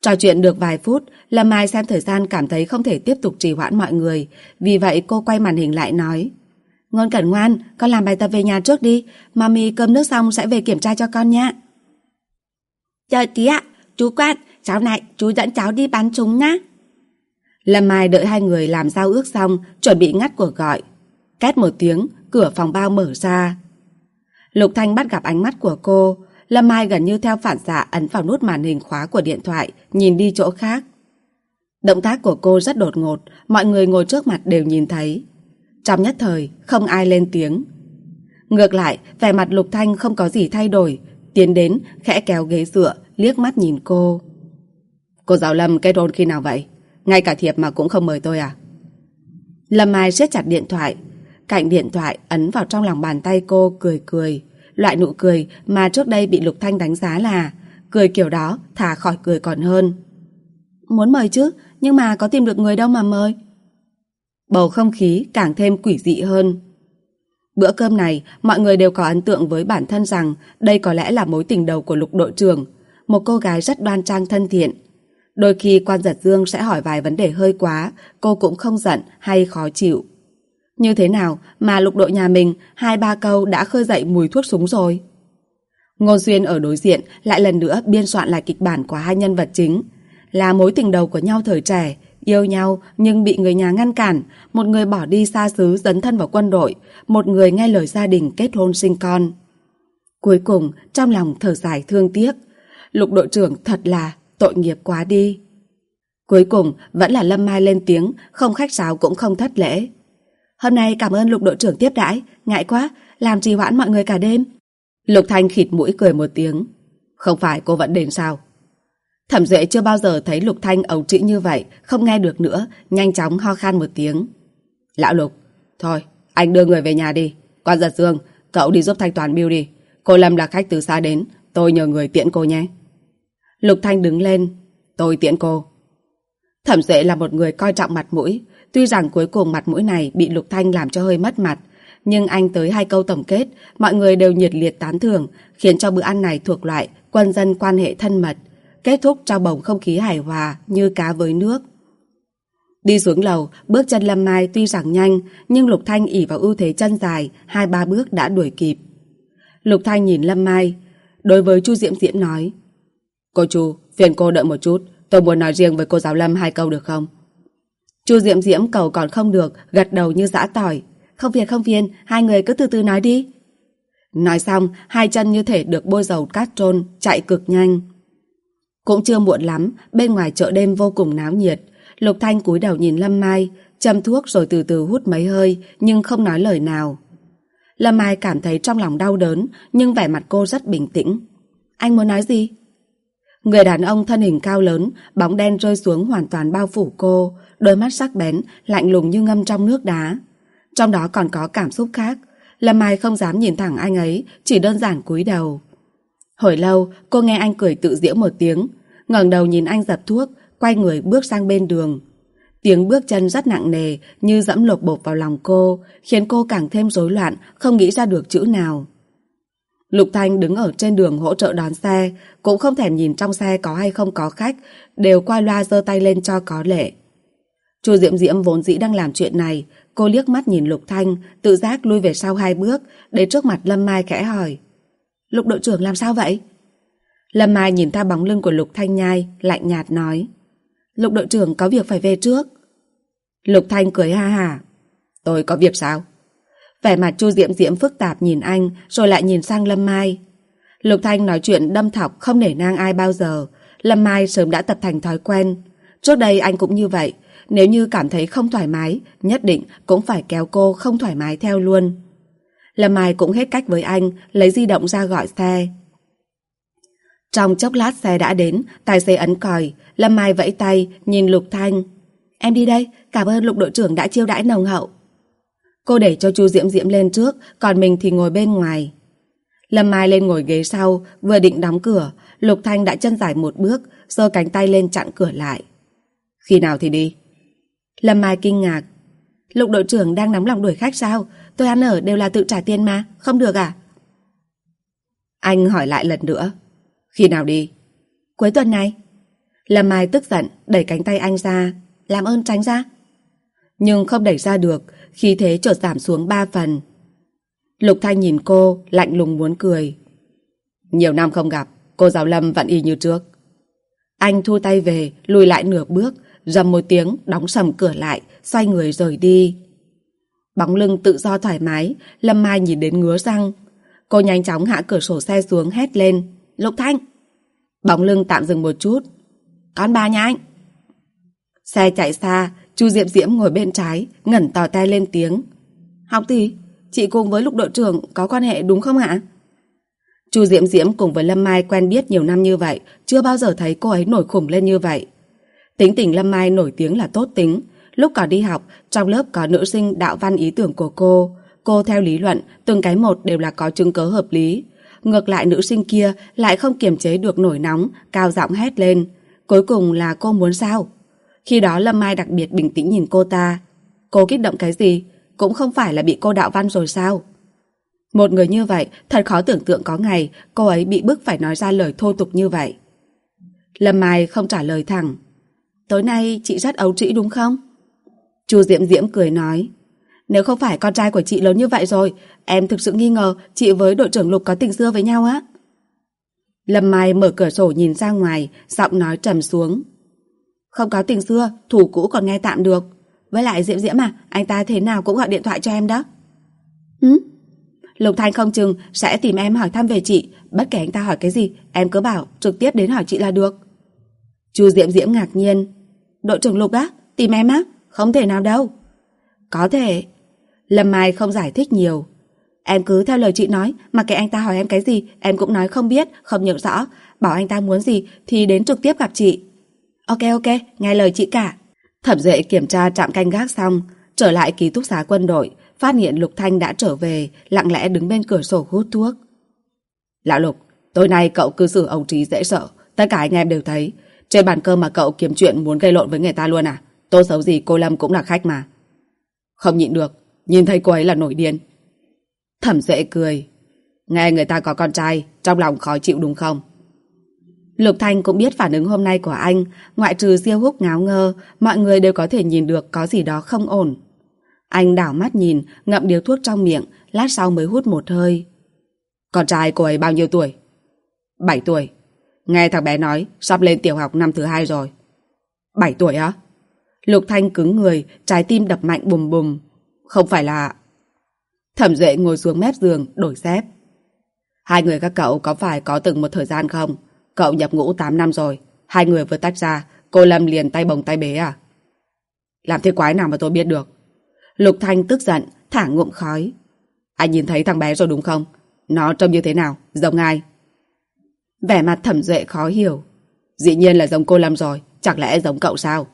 Speaker 1: Trò chuyện được vài phút, Lâm Mai xem thời gian cảm thấy không thể tiếp tục trì hoãn mọi người. Vì vậy cô quay màn hình lại nói. Ngôn cẩn ngoan, con làm bài tập về nhà trước đi. Mami cơm nước xong sẽ về kiểm tra cho con nhé. Chờ tí ạ, chú Quan, cháu này, chú dẫn cháu đi bắn súng nhá. Lâm Mai đợi hai người làm giao ước xong, chuẩn bị ngắt cuộc gọi. Két một tiếng, cửa phòng bao mở ra. Lục Thanh bắt gặp ánh mắt của cô, Lâm Mai gần như theo phản xạ ấn vào nút màn hình khóa của điện thoại, nhìn đi chỗ khác. Động tác của cô rất đột ngột, mọi người ngồi trước mặt đều nhìn thấy. Trong nhất thời, không ai lên tiếng. Ngược lại, vẻ mặt Lục Thanh không có gì thay đổi, tiến đến, khẽ kéo ghế dựa, liếc mắt nhìn cô. Cô giáo Lâm kết hôn khi nào vậy? Ngay cả thiệp mà cũng không mời tôi à? Lâm Mai siết chặt điện thoại. Cạnh điện thoại ấn vào trong lòng bàn tay cô cười cười. Loại nụ cười mà trước đây bị Lục Thanh đánh giá là cười kiểu đó thả khỏi cười còn hơn. Muốn mời chứ, nhưng mà có tìm được người đâu mà mời. Bầu không khí càng thêm quỷ dị hơn. Bữa cơm này, mọi người đều có ấn tượng với bản thân rằng đây có lẽ là mối tình đầu của lục đội trưởng. Một cô gái rất đoan trang thân thiện. Đôi khi quan giật dương sẽ hỏi vài vấn đề hơi quá, cô cũng không giận hay khó chịu. Như thế nào mà lục đội nhà mình hai ba câu đã khơi dậy mùi thuốc súng rồi? Ngôn Xuyên ở đối diện lại lần nữa biên soạn lại kịch bản của hai nhân vật chính. Là mối tình đầu của nhau thời trẻ, yêu nhau nhưng bị người nhà ngăn cản, một người bỏ đi xa xứ dấn thân vào quân đội, một người nghe lời gia đình kết hôn sinh con. Cuối cùng, trong lòng thở dài thương tiếc, lục đội trưởng thật là tội nghiệp quá đi. Cuối cùng, vẫn là Lâm Mai lên tiếng, không khách sáo cũng không thất lễ. Hôm nay cảm ơn lục đội trưởng tiếp đãi, ngại quá, làm trì hoãn mọi người cả đêm. Lục Thanh khịt mũi cười một tiếng. Không phải cô vẫn đến sao? Thẩm Duệ chưa bao giờ thấy Lục Thanh ẩu trĩ như vậy, không nghe được nữa, nhanh chóng ho khan một tiếng. Lão Lục, thôi, anh đưa người về nhà đi. Quan giật dương, cậu đi giúp thanh toán bill đi. Cô Lâm là khách từ xa đến, tôi nhờ người tiễn cô nhé. Lục Thanh đứng lên, tôi tiễn cô. Thẩm Duệ là một người coi trọng mặt mũi, tuy rằng cuối cùng mặt mũi này bị Lục Thanh làm cho hơi mất mặt, nhưng anh tới hai câu tổng kết, mọi người đều nhiệt liệt tán thưởng, khiến cho bữa ăn này thuộc loại quân dân quan hệ thân mật, kết thúc trong bầu không khí hài hòa như cá với nước. Đi xuống lầu, bước chân Lâm Mai tuy rằng nhanh, nhưng Lục Thanh ỉ vào ưu thế chân dài, hai ba bước đã đuổi kịp. Lục Thanh nhìn Lâm Mai, đối với Chu Diễm Diễm nói, Cô Chu, phiền cô đợi một chút, tôi muốn nói riêng với cô giáo Lâm hai câu được không? Chu Diễm Diễm cầu còn không được, gật đầu như dã tỏi. Không phiền không phiền, hai người cứ từ từ nói đi. Nói xong, hai chân như thể được bôi dầu cát trôn, chạy cực nhanh. Cũng chưa muộn lắm, bên ngoài chợ đêm vô cùng náo nhiệt. Lục Thanh cúi đầu nhìn Lâm Mai, châm thuốc rồi từ từ hút mấy hơi, nhưng không nói lời nào. Lâm Mai cảm thấy trong lòng đau đớn, nhưng vẻ mặt cô rất bình tĩnh. Anh muốn nói gì? Người đàn ông thân hình cao lớn, bóng đen rơi xuống hoàn toàn bao phủ cô, đôi mắt sắc bén, lạnh lùng như ngâm trong nước đá. Trong đó còn có cảm xúc khác. Lâm Mai không dám nhìn thẳng anh ấy, chỉ đơn giản cúi đầu. Hồi lâu, cô nghe anh cười tự diễu một tiếng, ngẩng đầu nhìn anh dập thuốc, quay người bước sang bên đường. Tiếng bước chân rất nặng nề, như dẫm lột bột vào lòng cô, khiến cô càng thêm rối loạn, không nghĩ ra được chữ nào. Lục Thanh đứng ở trên đường hỗ trợ đón xe, cũng không thèm nhìn trong xe có hay không có khách, đều qua loa giơ tay lên cho có lệ. Chu Diễm Diễm vốn dĩ đang làm chuyện này, cô liếc mắt nhìn Lục Thanh, tự giác lui về sau hai bước, đến trước mặt Lâm Mai khẽ hỏi. Lục đội trưởng làm sao vậy? Lâm Mai nhìn theo bóng lưng của Lục Thanh nhai, lạnh nhạt nói. Lục đội trưởng có việc phải về trước. Lục Thanh cười ha hả. Tôi có việc sao? Vẻ mặt Chu Diễm Diễm phức tạp nhìn anh, rồi lại nhìn sang Lâm Mai. Lục Thanh nói chuyện đâm thọc không để nang ai bao giờ. Lâm Mai sớm đã tập thành thói quen. Trước đây anh cũng như vậy. Nếu như cảm thấy không thoải mái, nhất định cũng phải kéo cô không thoải mái theo luôn. Lâm Mai cũng hết cách với anh, lấy di động ra gọi xe. Trong chốc lát xe đã đến, tài xế ấn còi, Lâm Mai vẫy tay, nhìn Lục Thanh. Em đi đây, cảm ơn Lục đội trưởng đã chiêu đãi nồng hậu. Cô để cho chu Diễm Diễm lên trước, còn mình thì ngồi bên ngoài. Lâm Mai lên ngồi ghế sau, vừa định đóng cửa, Lục Thanh đã chân dài một bước, giơ cánh tay lên chặn cửa lại. Khi nào thì đi? Lâm Mai kinh ngạc. Lục đội trưởng đang nắm lòng đuổi khách sao? Tôi ăn ở đều là tự trả tiền mà, không được à? Anh hỏi lại lần nữa. Khi nào đi? Cuối tuần này. Lâm Mai tức giận, đẩy cánh tay anh ra. Làm ơn tránh ra. Nhưng không đẩy ra được, khi thế chợt giảm xuống ba phần. Lục Thanh nhìn cô, lạnh lùng muốn cười. Nhiều năm không gặp, cô giáo Lâm vẫn y như trước. Anh thu tay về, lùi lại nửa bước, rầm một tiếng, đóng sầm cửa lại, xoay người rời đi. Bóng lưng tự do thoải mái, Lâm Mai nhìn đến ngứa răng. Cô nhanh chóng hạ cửa sổ xe xuống hét lên. Lục Thanh! Bóng lưng tạm dừng một chút. Con ba nha anh! Xe chạy xa, Chu Diệm Diễm ngồi bên trái, ngẩn tò tay lên tiếng. Học tỷ, chị cùng với lục đội trưởng có quan hệ đúng không ạ? Chu Diễm Diễm cùng với Lâm Mai quen biết nhiều năm như vậy, chưa bao giờ thấy cô ấy nổi khủng lên như vậy. Tính tình Lâm Mai nổi tiếng là tốt tính. Lúc còn đi học, trong lớp có nữ sinh đạo văn ý tưởng của cô. Cô theo lý luận, từng cái một đều là có chứng cớ hợp lý. Ngược lại nữ sinh kia lại không kiềm chế được nổi nóng, cao giọng hét lên. Cuối cùng là cô muốn sao? Khi đó Lâm Mai đặc biệt bình tĩnh nhìn cô ta. Cô kích động cái gì? Cũng không phải là bị cô đạo văn rồi sao? Một người như vậy, thật khó tưởng tượng có ngày cô ấy bị bức phải nói ra lời thô tục như vậy. Lâm Mai không trả lời thẳng. Tối nay chị rất ấu trĩ đúng không? Chu Diễm Diễm cười nói. Nếu không phải con trai của chị lớn như vậy rồi, em thực sự nghi ngờ chị với đội trưởng Lục có tình xưa với nhau á. Lâm Mai mở cửa sổ nhìn ra ngoài, giọng nói trầm xuống. Không có tình xưa, thủ cũ còn nghe tạm được. Với lại Diễm Diễm à, anh ta thế nào cũng gọi điện thoại cho em đó. Hứ Lục Thanh không chừng sẽ tìm em hỏi thăm về chị, bất kể anh ta hỏi cái gì, em cứ bảo trực tiếp đến hỏi chị là được. Chu Diễm Diễm ngạc nhiên. Đội trưởng Lục á? Tìm em á? Không thể nào đâu. Có thể. Lâm Mai không giải thích nhiều. Em cứ theo lời chị nói, mà kệ anh ta hỏi em cái gì, em cũng nói không biết, không nhận rõ. Bảo anh ta muốn gì thì đến trực tiếp gặp chị. Ok ok, nghe lời chị cả. Thẩm dệ kiểm tra trạm canh gác xong, trở lại ký túc xá quân đội, phát hiện Lục Thanh đã trở về, lặng lẽ đứng bên cửa sổ hút thuốc. Lão Lục, tối nay cậu cư xử ông trí dễ sợ, tất cả anh em đều thấy. Trên bàn cơm mà cậu kiếm chuyện muốn gây lộn với người ta luôn à? Tốt xấu gì cô Lâm cũng là khách mà. Không nhịn được, nhìn thấy cô ấy là nổi điên. Thẩm Duệ cười. Nghe người ta có con trai, trong lòng khó chịu đúng không? Lục Thanh cũng biết phản ứng hôm nay của anh, ngoại trừ Diêu Húc ngáo ngơ, mọi người đều có thể nhìn được có gì đó không ổn. Anh đảo mắt nhìn, ngậm điếu thuốc trong miệng, lát sau mới hút một hơi. Con trai cô ấy bao nhiêu tuổi? 7 tuổi. Nghe thằng bé nói, sắp lên tiểu học năm thứ hai rồi. 7 tuổi á? Lục Thanh cứng người, trái tim đập mạnh bùm bùm. Không phải là... Thẩm Duệ ngồi xuống mép giường, đổi dép. Hai người các cậu có phải có từng một thời gian không? Cậu nhập ngũ 8 năm rồi. Hai người vừa tách ra, cô Lâm liền tay bồng tay bế à? Làm thế quái nào mà tôi biết được? Lục Thanh tức giận, thả ngụm khói. Anh nhìn thấy thằng bé rồi đúng không? Nó trông như thế nào? Giống ai? Vẻ mặt thẩm duệ khó hiểu. Dĩ nhiên là giống cô Lâm rồi, chẳng lẽ giống cậu sao?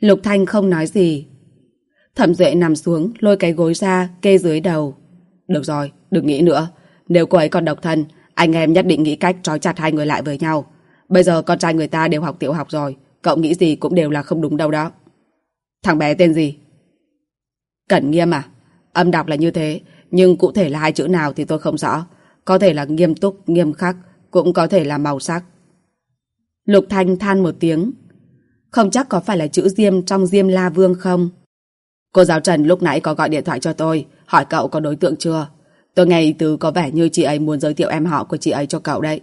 Speaker 1: Lục Thanh không nói gì. Thẩm duệ nằm xuống, lôi cái gối ra, kê dưới đầu. Được rồi, đừng nghĩ nữa. Nếu cô ấy còn độc thân, anh em nhất định nghĩ cách trói chặt hai người lại với nhau. Bây giờ con trai người ta đều học tiểu học rồi, cậu nghĩ gì cũng đều là không đúng đâu đó. Thằng bé tên gì? Cẩn nghiêm à? Âm đọc là như thế, nhưng cụ thể là hai chữ nào thì tôi không rõ. Có thể là nghiêm túc, nghiêm khắc, cũng có thể là màu sắc. Lục Thanh than một tiếng. Không chắc có phải là chữ Diêm trong Diêm La Vương không? Cô giáo Trần lúc nãy có gọi điện thoại cho tôi, hỏi cậu có đối tượng chưa? Tôi nghe ý tứ có vẻ như chị ấy muốn giới thiệu em họ của chị ấy cho cậu đấy.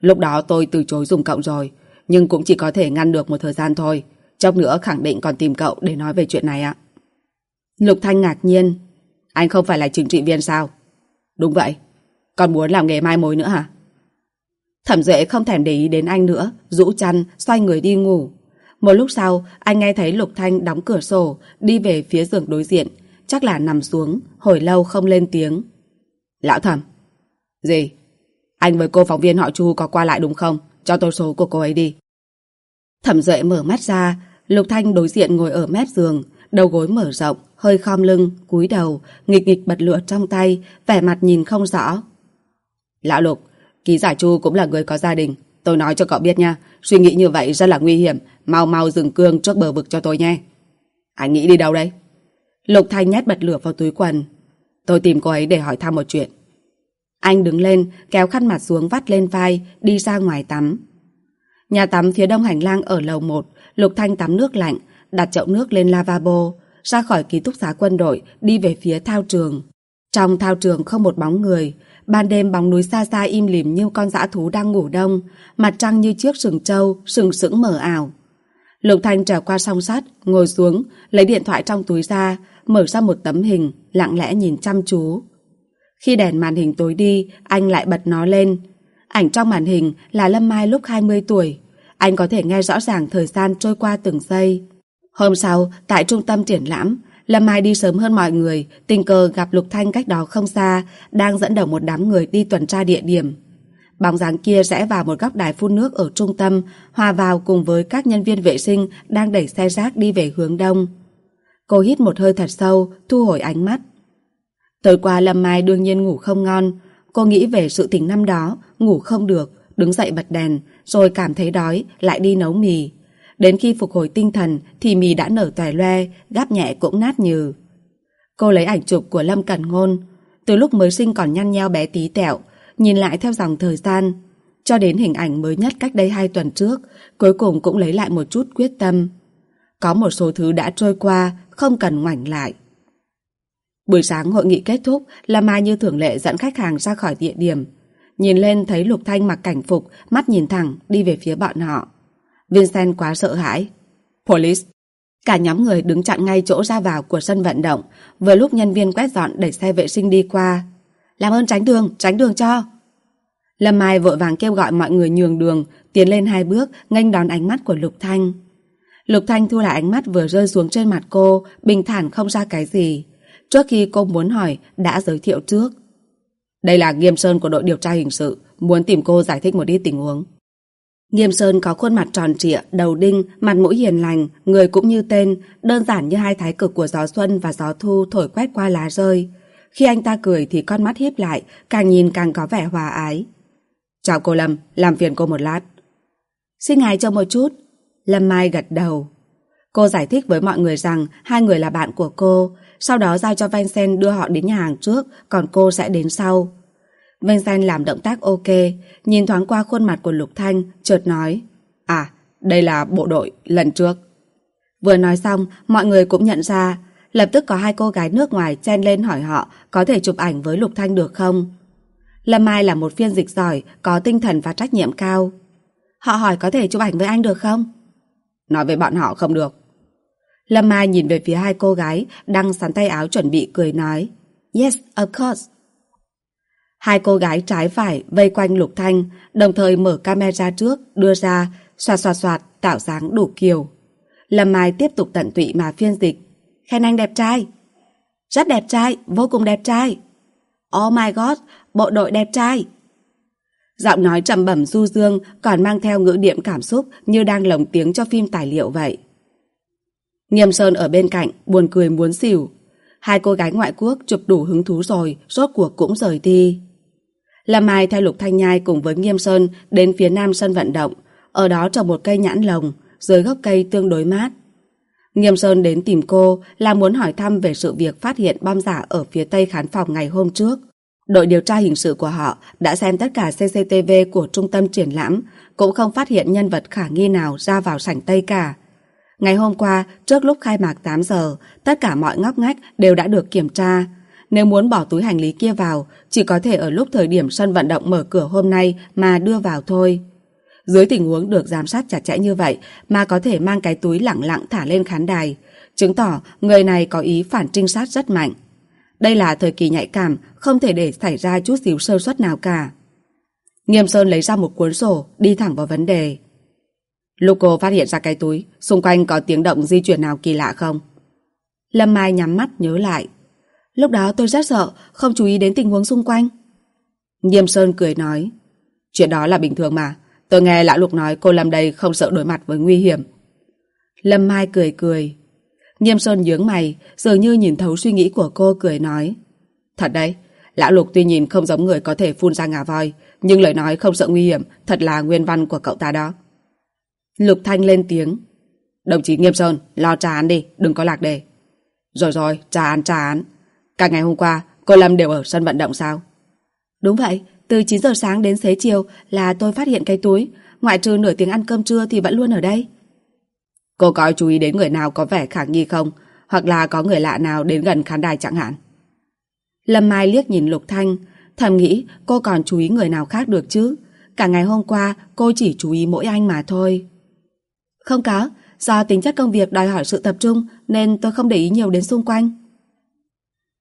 Speaker 1: Lúc đó tôi từ chối dùng cậu rồi, nhưng cũng chỉ có thể ngăn được một thời gian thôi. Chốc nữa khẳng định còn tìm cậu để nói về chuyện này ạ. Lục Thanh ngạc nhiên. Anh không phải là chính trị viên sao? Đúng vậy. Còn muốn làm nghề mai mối nữa hả? Thẩm Duệ không thèm để ý đến anh nữa, rũ chăn, xoay người đi ngủ. Một lúc sau, anh nghe thấy Lục Thanh đóng cửa sổ, đi về phía giường đối diện. Chắc là nằm xuống, hồi lâu không lên tiếng. Lão thẩm. Gì? Anh với cô phóng viên họ Chu có qua lại đúng không? Cho tôi số của cô ấy đi. Thẩm Duệ mở mắt ra, Lục Thanh đối diện ngồi ở mép giường, đầu gối mở rộng, hơi khom lưng, cúi đầu, nghịch nghịch bật lửa trong tay, vẻ mặt nhìn không rõ. Lão Lục, ký giả Chu cũng là người có gia đình. Tôi nói cho cậu biết nha, suy nghĩ như vậy rất là nguy hiểm. Mau mau dừng cương trước bờ vực cho tôi nhé. Anh nghĩ đi đâu đấy? Lục Thanh nhét bật lửa vào túi quần. Tôi tìm cô ấy để hỏi thăm một chuyện. Anh đứng lên, kéo khăn mặt xuống vắt lên vai, đi ra ngoài tắm. Nhà tắm phía đông hành lang ở lầu 1, Lục Thanh tắm nước lạnh, đặt chậu nước lên lavabo, ra khỏi ký túc xá quân đội, đi về phía thao trường. Trong thao trường không một bóng người, ban đêm bóng núi xa xa im lìm như con dã thú đang ngủ đông, mặt trăng như chiếc sừng trâu, sừng sững mờ ảo. Lục Thanh trèo qua song sắt, ngồi xuống, lấy điện thoại trong túi ra, mở ra một tấm hình, lặng lẽ nhìn chăm chú. Khi đèn màn hình tối đi, anh lại bật nó lên. Ảnh trong màn hình là Lâm Mai lúc 20 tuổi. Anh có thể nghe rõ ràng thời gian trôi qua từng giây. Hôm sau, tại trung tâm triển lãm, Lâm Mai đi sớm hơn mọi người, tình cờ gặp Lục Thanh cách đó không xa, đang dẫn đầu một đám người đi tuần tra địa điểm. Bóng dáng kia rẽ vào một góc đài phun nước ở trung tâm, hòa vào cùng với các nhân viên vệ sinh đang đẩy xe rác đi về hướng đông. Cô hít một hơi thật sâu, thu hồi ánh mắt. Tối qua Lâm Mai đương nhiên ngủ không ngon. Cô nghĩ về sự tình năm đó, ngủ không được, đứng dậy bật đèn, rồi cảm thấy đói, lại đi nấu mì. Đến khi phục hồi tinh thần thì mì đã nở tòe loe, gáp nhẹ cũng nát nhừ. Cô lấy ảnh chụp của Lâm Cẩn Ngôn. Từ lúc mới sinh còn nhăn nheo bé tí tẹo, nhìn lại theo dòng thời gian. Cho đến hình ảnh mới nhất cách đây hai tuần trước, cuối cùng cũng lấy lại một chút quyết tâm. Có một số thứ đã trôi qua, không cần ngoảnh lại. Buổi sáng hội nghị kết thúc, là Mai như thường lệ dẫn khách hàng ra khỏi địa điểm. Nhìn lên thấy Lục Thanh mặc cảnh phục, mắt nhìn thẳng, đi về phía bọn họ. Vincent quá sợ hãi. Police! Cả nhóm người đứng chặn ngay chỗ ra vào của sân vận động, vừa lúc nhân viên quét dọn đẩy xe vệ sinh đi qua. Làm ơn tránh đường, tránh đường cho! Lâm Mai vội vàng kêu gọi mọi người nhường đường, tiến lên hai bước, nghênh đón ánh mắt của Lục Thanh. Lục Thanh thu lại ánh mắt vừa rơi xuống trên mặt cô, bình thản không ra cái gì. Trước khi cô muốn hỏi, đã giới thiệu trước. Đây là Nghiêm Sơn của đội điều tra hình sự, muốn tìm cô giải thích một ít tình huống. Nghiêm Sơn có khuôn mặt tròn trịa, đầu đinh, mặt mũi hiền lành, người cũng như tên, đơn giản như hai thái cực của gió xuân và gió thu thổi quét qua lá rơi. Khi anh ta cười thì con mắt híp lại, càng nhìn càng có vẻ hòa ái. Chào cô Lâm, làm phiền cô một lát. Xin ngài cho một chút. Lâm Mai gật đầu. Cô giải thích với mọi người rằng hai người là bạn của cô, sau đó giao cho Vincent đưa họ đến nhà hàng trước, còn cô sẽ đến sau. Vâng, Vincent làm động tác ok, nhìn thoáng qua khuôn mặt của Lục Thanh, chợt nói, À, đây là bộ đội lần trước. Vừa nói xong, mọi người cũng nhận ra, lập tức có hai cô gái nước ngoài chen lên hỏi họ có thể chụp ảnh với Lục Thanh được không. Lâm Mai là một phiên dịch giỏi, có tinh thần và trách nhiệm cao. Họ hỏi có thể chụp ảnh với anh được không? Nói với bọn họ không được. Lâm Mai nhìn về phía hai cô gái đang sắn tay áo chuẩn bị cười nói Yes, of course. Hai cô gái trái phải vây quanh Lục Thanh, đồng thời mở camera trước, đưa ra, xoạt xoạt xoạt, tạo dáng đủ kiều. Lâm Mai tiếp tục tận tụy mà phiên dịch. Khen anh đẹp trai. Rất đẹp trai, vô cùng đẹp trai. Oh my god, bộ đội đẹp trai. Giọng nói trầm bẩm du dương còn mang theo ngữ điệm cảm xúc như đang lồng tiếng cho phim tài liệu vậy. Nghiêm Sơn ở bên cạnh, buồn cười muốn xỉu. Hai cô gái ngoại quốc chụp đủ hứng thú rồi, rốt cuộc cũng rời đi. Lâm Mai theo Lục Thanh Nhai cùng với Nghiêm Sơn đến phía nam sân vận động, ở đó trồng một cây nhãn lồng, dưới gốc cây tương đối mát. Nghiêm Sơn đến tìm cô là muốn hỏi thăm về sự việc phát hiện bom giả ở phía tây khán phòng ngày hôm trước. Đội điều tra hình sự của họ đã xem tất cả CCTV của trung tâm triển lãm, cũng không phát hiện nhân vật khả nghi nào ra vào sảnh Tây cả. Ngày hôm qua, trước lúc khai mạc 8 giờ, tất cả mọi ngóc ngách đều đã được kiểm tra. Nếu muốn bỏ túi hành lý kia vào, chỉ có thể ở lúc thời điểm sân vận động mở cửa hôm nay mà đưa vào thôi. Dưới tình huống được giám sát chặt chẽ như vậy mà có thể mang cái túi lặng lặng thả lên khán đài, chứng tỏ người này có ý phản trinh sát rất mạnh. Đây là thời kỳ nhạy cảm, không thể để xảy ra chút xíu sơ suất nào cả. Nghiêm Sơn lấy ra một cuốn sổ, đi thẳng vào vấn đề. Lúc cô phát hiện ra cái túi, xung quanh có tiếng động di chuyển nào kỳ lạ không? Lâm Mai nhắm mắt nhớ lại. Lúc đó tôi rất sợ, không chú ý đến tình huống xung quanh. Nghiêm Sơn cười nói. Chuyện đó là bình thường mà. Tôi nghe Lã Lục nói cô Lâm đây không sợ đối mặt với nguy hiểm. Lâm Mai cười cười. Nghiêm Sơn nhướng mày, dường như nhìn thấu suy nghĩ của cô cười nói. Thật đấy, Lão Lục tuy nhìn không giống người có thể phun ra ngà voi, nhưng lời nói không sợ nguy hiểm thật là nguyên văn của cậu ta đó. Lục Thanh lên tiếng. Đồng chí Nghiêm Sơn, lo trà án đi, đừng có lạc đề. Rồi rồi, trà án, trà án. Cả ngày hôm qua, cô Lâm đều ở sân vận động sao? Đúng vậy, từ 9 giờ sáng đến xế chiều là tôi phát hiện cái túi, ngoại trừ nửa tiếng ăn cơm trưa thì vẫn luôn ở đây. Cô có chú ý đến người nào có vẻ khả nghi không? Hoặc là có người lạ nào đến gần khán đài chẳng hạn? Lâm Mai liếc nhìn Lục Thanh, thầm nghĩ cô còn chú ý người nào khác được chứ. Cả ngày hôm qua cô chỉ chú ý mỗi anh mà thôi. Không có, do tính chất công việc đòi hỏi sự tập trung nên tôi không để ý nhiều đến xung quanh.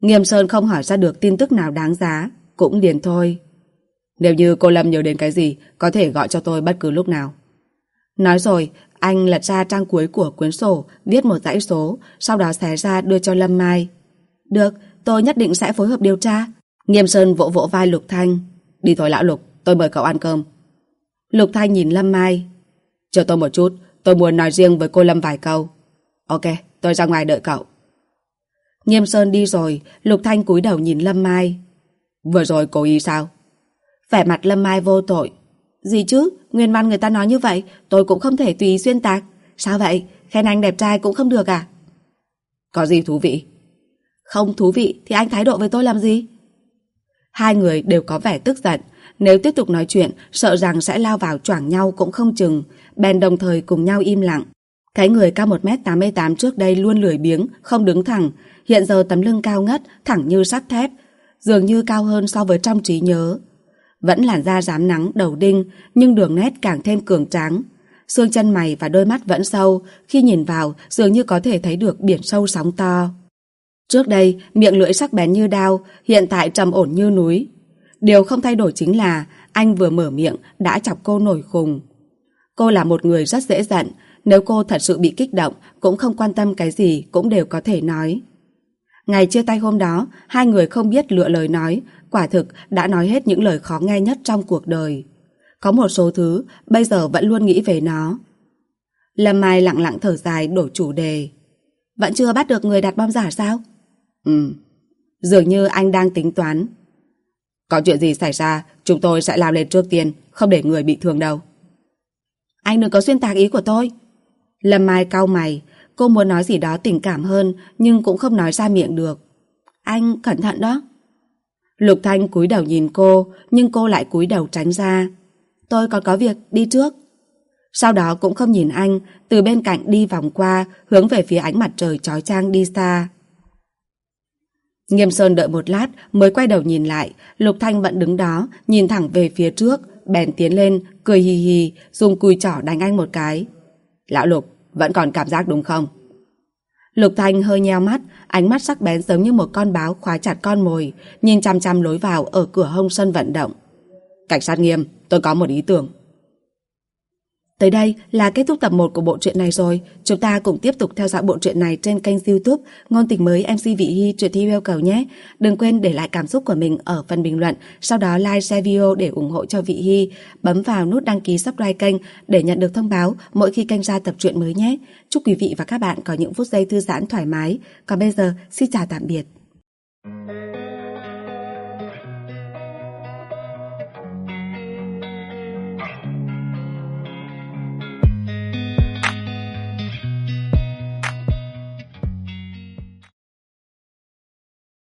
Speaker 1: Nghiêm Sơn không hỏi ra được tin tức nào đáng giá, cũng điền thôi. Nếu như cô Lâm nhớ đến cái gì, có thể gọi cho tôi bất cứ lúc nào. Nói rồi, anh lật ra trang cuối của cuốn sổ, viết một dãy số, sau đó xé ra đưa cho Lâm Mai. Được, tôi nhất định sẽ phối hợp điều tra. Nghiêm Sơn vỗ vỗ vai Lục Thanh. Đi thôi lão Lục, tôi mời cậu ăn cơm. Lục Thanh nhìn Lâm Mai. Chờ tôi một chút, tôi muốn nói riêng với cô Lâm vài câu. Ok, tôi ra ngoài đợi cậu. Nghiêm Sơn đi rồi, Lục Thanh cúi đầu nhìn Lâm Mai. Vừa rồi cố ý sao? Vẻ mặt Lâm Mai vô tội. Gì chứ, nguyên văn người ta nói như vậy, tôi cũng không thể tùy xuyên tạc. Sao vậy, khen anh đẹp trai cũng không được à? Có gì thú vị? Không thú vị thì anh thái độ với tôi làm gì? Hai người đều có vẻ tức giận. Nếu tiếp tục nói chuyện, sợ rằng sẽ lao vào choảng nhau cũng không chừng. Bèn đồng thời cùng nhau im lặng. Cái người cao 1m88 trước đây luôn lười biếng, không đứng thẳng. Hiện giờ tấm lưng cao ngất, thẳng như sắt thép. Dường như cao hơn so với trong trí nhớ. Vẫn làn da rám nắng, đầu đinh, nhưng đường nét càng thêm cường tráng. Xương chân mày và đôi mắt vẫn sâu, khi nhìn vào dường như có thể thấy được biển sâu sóng to. Trước đây, miệng lưỡi sắc bén như đao, hiện tại trầm ổn như núi. Điều không thay đổi chính là anh vừa mở miệng đã chọc cô nổi khùng. Cô là một người rất dễ giận, nếu cô thật sự bị kích động, cũng không quan tâm cái gì cũng đều có thể nói. Ngày chia tay hôm đó, hai người không biết lựa lời nói, quả thực đã nói hết những lời khó nghe nhất trong cuộc đời. Có một số thứ, bây giờ vẫn luôn nghĩ về nó. Lâm Mai lặng lặng thở dài đổi chủ đề. Vẫn chưa bắt được người đặt bom giả sao? Ừ, dường như anh đang tính toán. Có chuyện gì xảy ra, chúng tôi sẽ làm lên trước tiên, không để người bị thương đâu. Anh đừng có xuyên tạc ý của tôi. Lâm Mai cau mày, cô muốn nói gì đó tình cảm hơn, nhưng cũng không nói ra miệng được. Anh cẩn thận đó. Lục Thanh cúi đầu nhìn cô, nhưng cô lại cúi đầu tránh ra. Tôi còn có việc, đi trước. Sau đó cũng không nhìn anh, từ bên cạnh đi vòng qua, hướng về phía ánh mặt trời chói chang đi xa. Nghiêm Sơn đợi một lát mới quay đầu nhìn lại, Lục Thanh vẫn đứng đó, nhìn thẳng về phía trước, bèn tiến lên, cười hì hì, dùng cùi chỏ đánh anh một cái. Lão Lục, vẫn còn cảm giác đúng không? Lục Thanh hơi nheo mắt, ánh mắt sắc bén giống như một con báo khóa chặt con mồi, nhìn chăm chăm lối vào ở cửa hông sân vận động. Cảnh sát nghiêm, tôi có một ý tưởng. Tới đây là kết thúc tập 1 của bộ truyện này rồi. Chúng ta cùng tiếp tục theo dõi bộ truyện này trên kênh youtube Ngôn tình mới MC Vị Hy truyện thi yêu cầu nhé. Đừng quên để lại cảm xúc của mình ở phần bình luận, sau đó like, share video để ủng hộ cho Vị Hy. Bấm vào nút đăng ký subscribe kênh để nhận được thông báo mỗi khi kênh ra tập truyện mới nhé. Chúc quý vị và các bạn có những phút giây thư giãn thoải mái. Còn bây giờ, xin chào tạm biệt.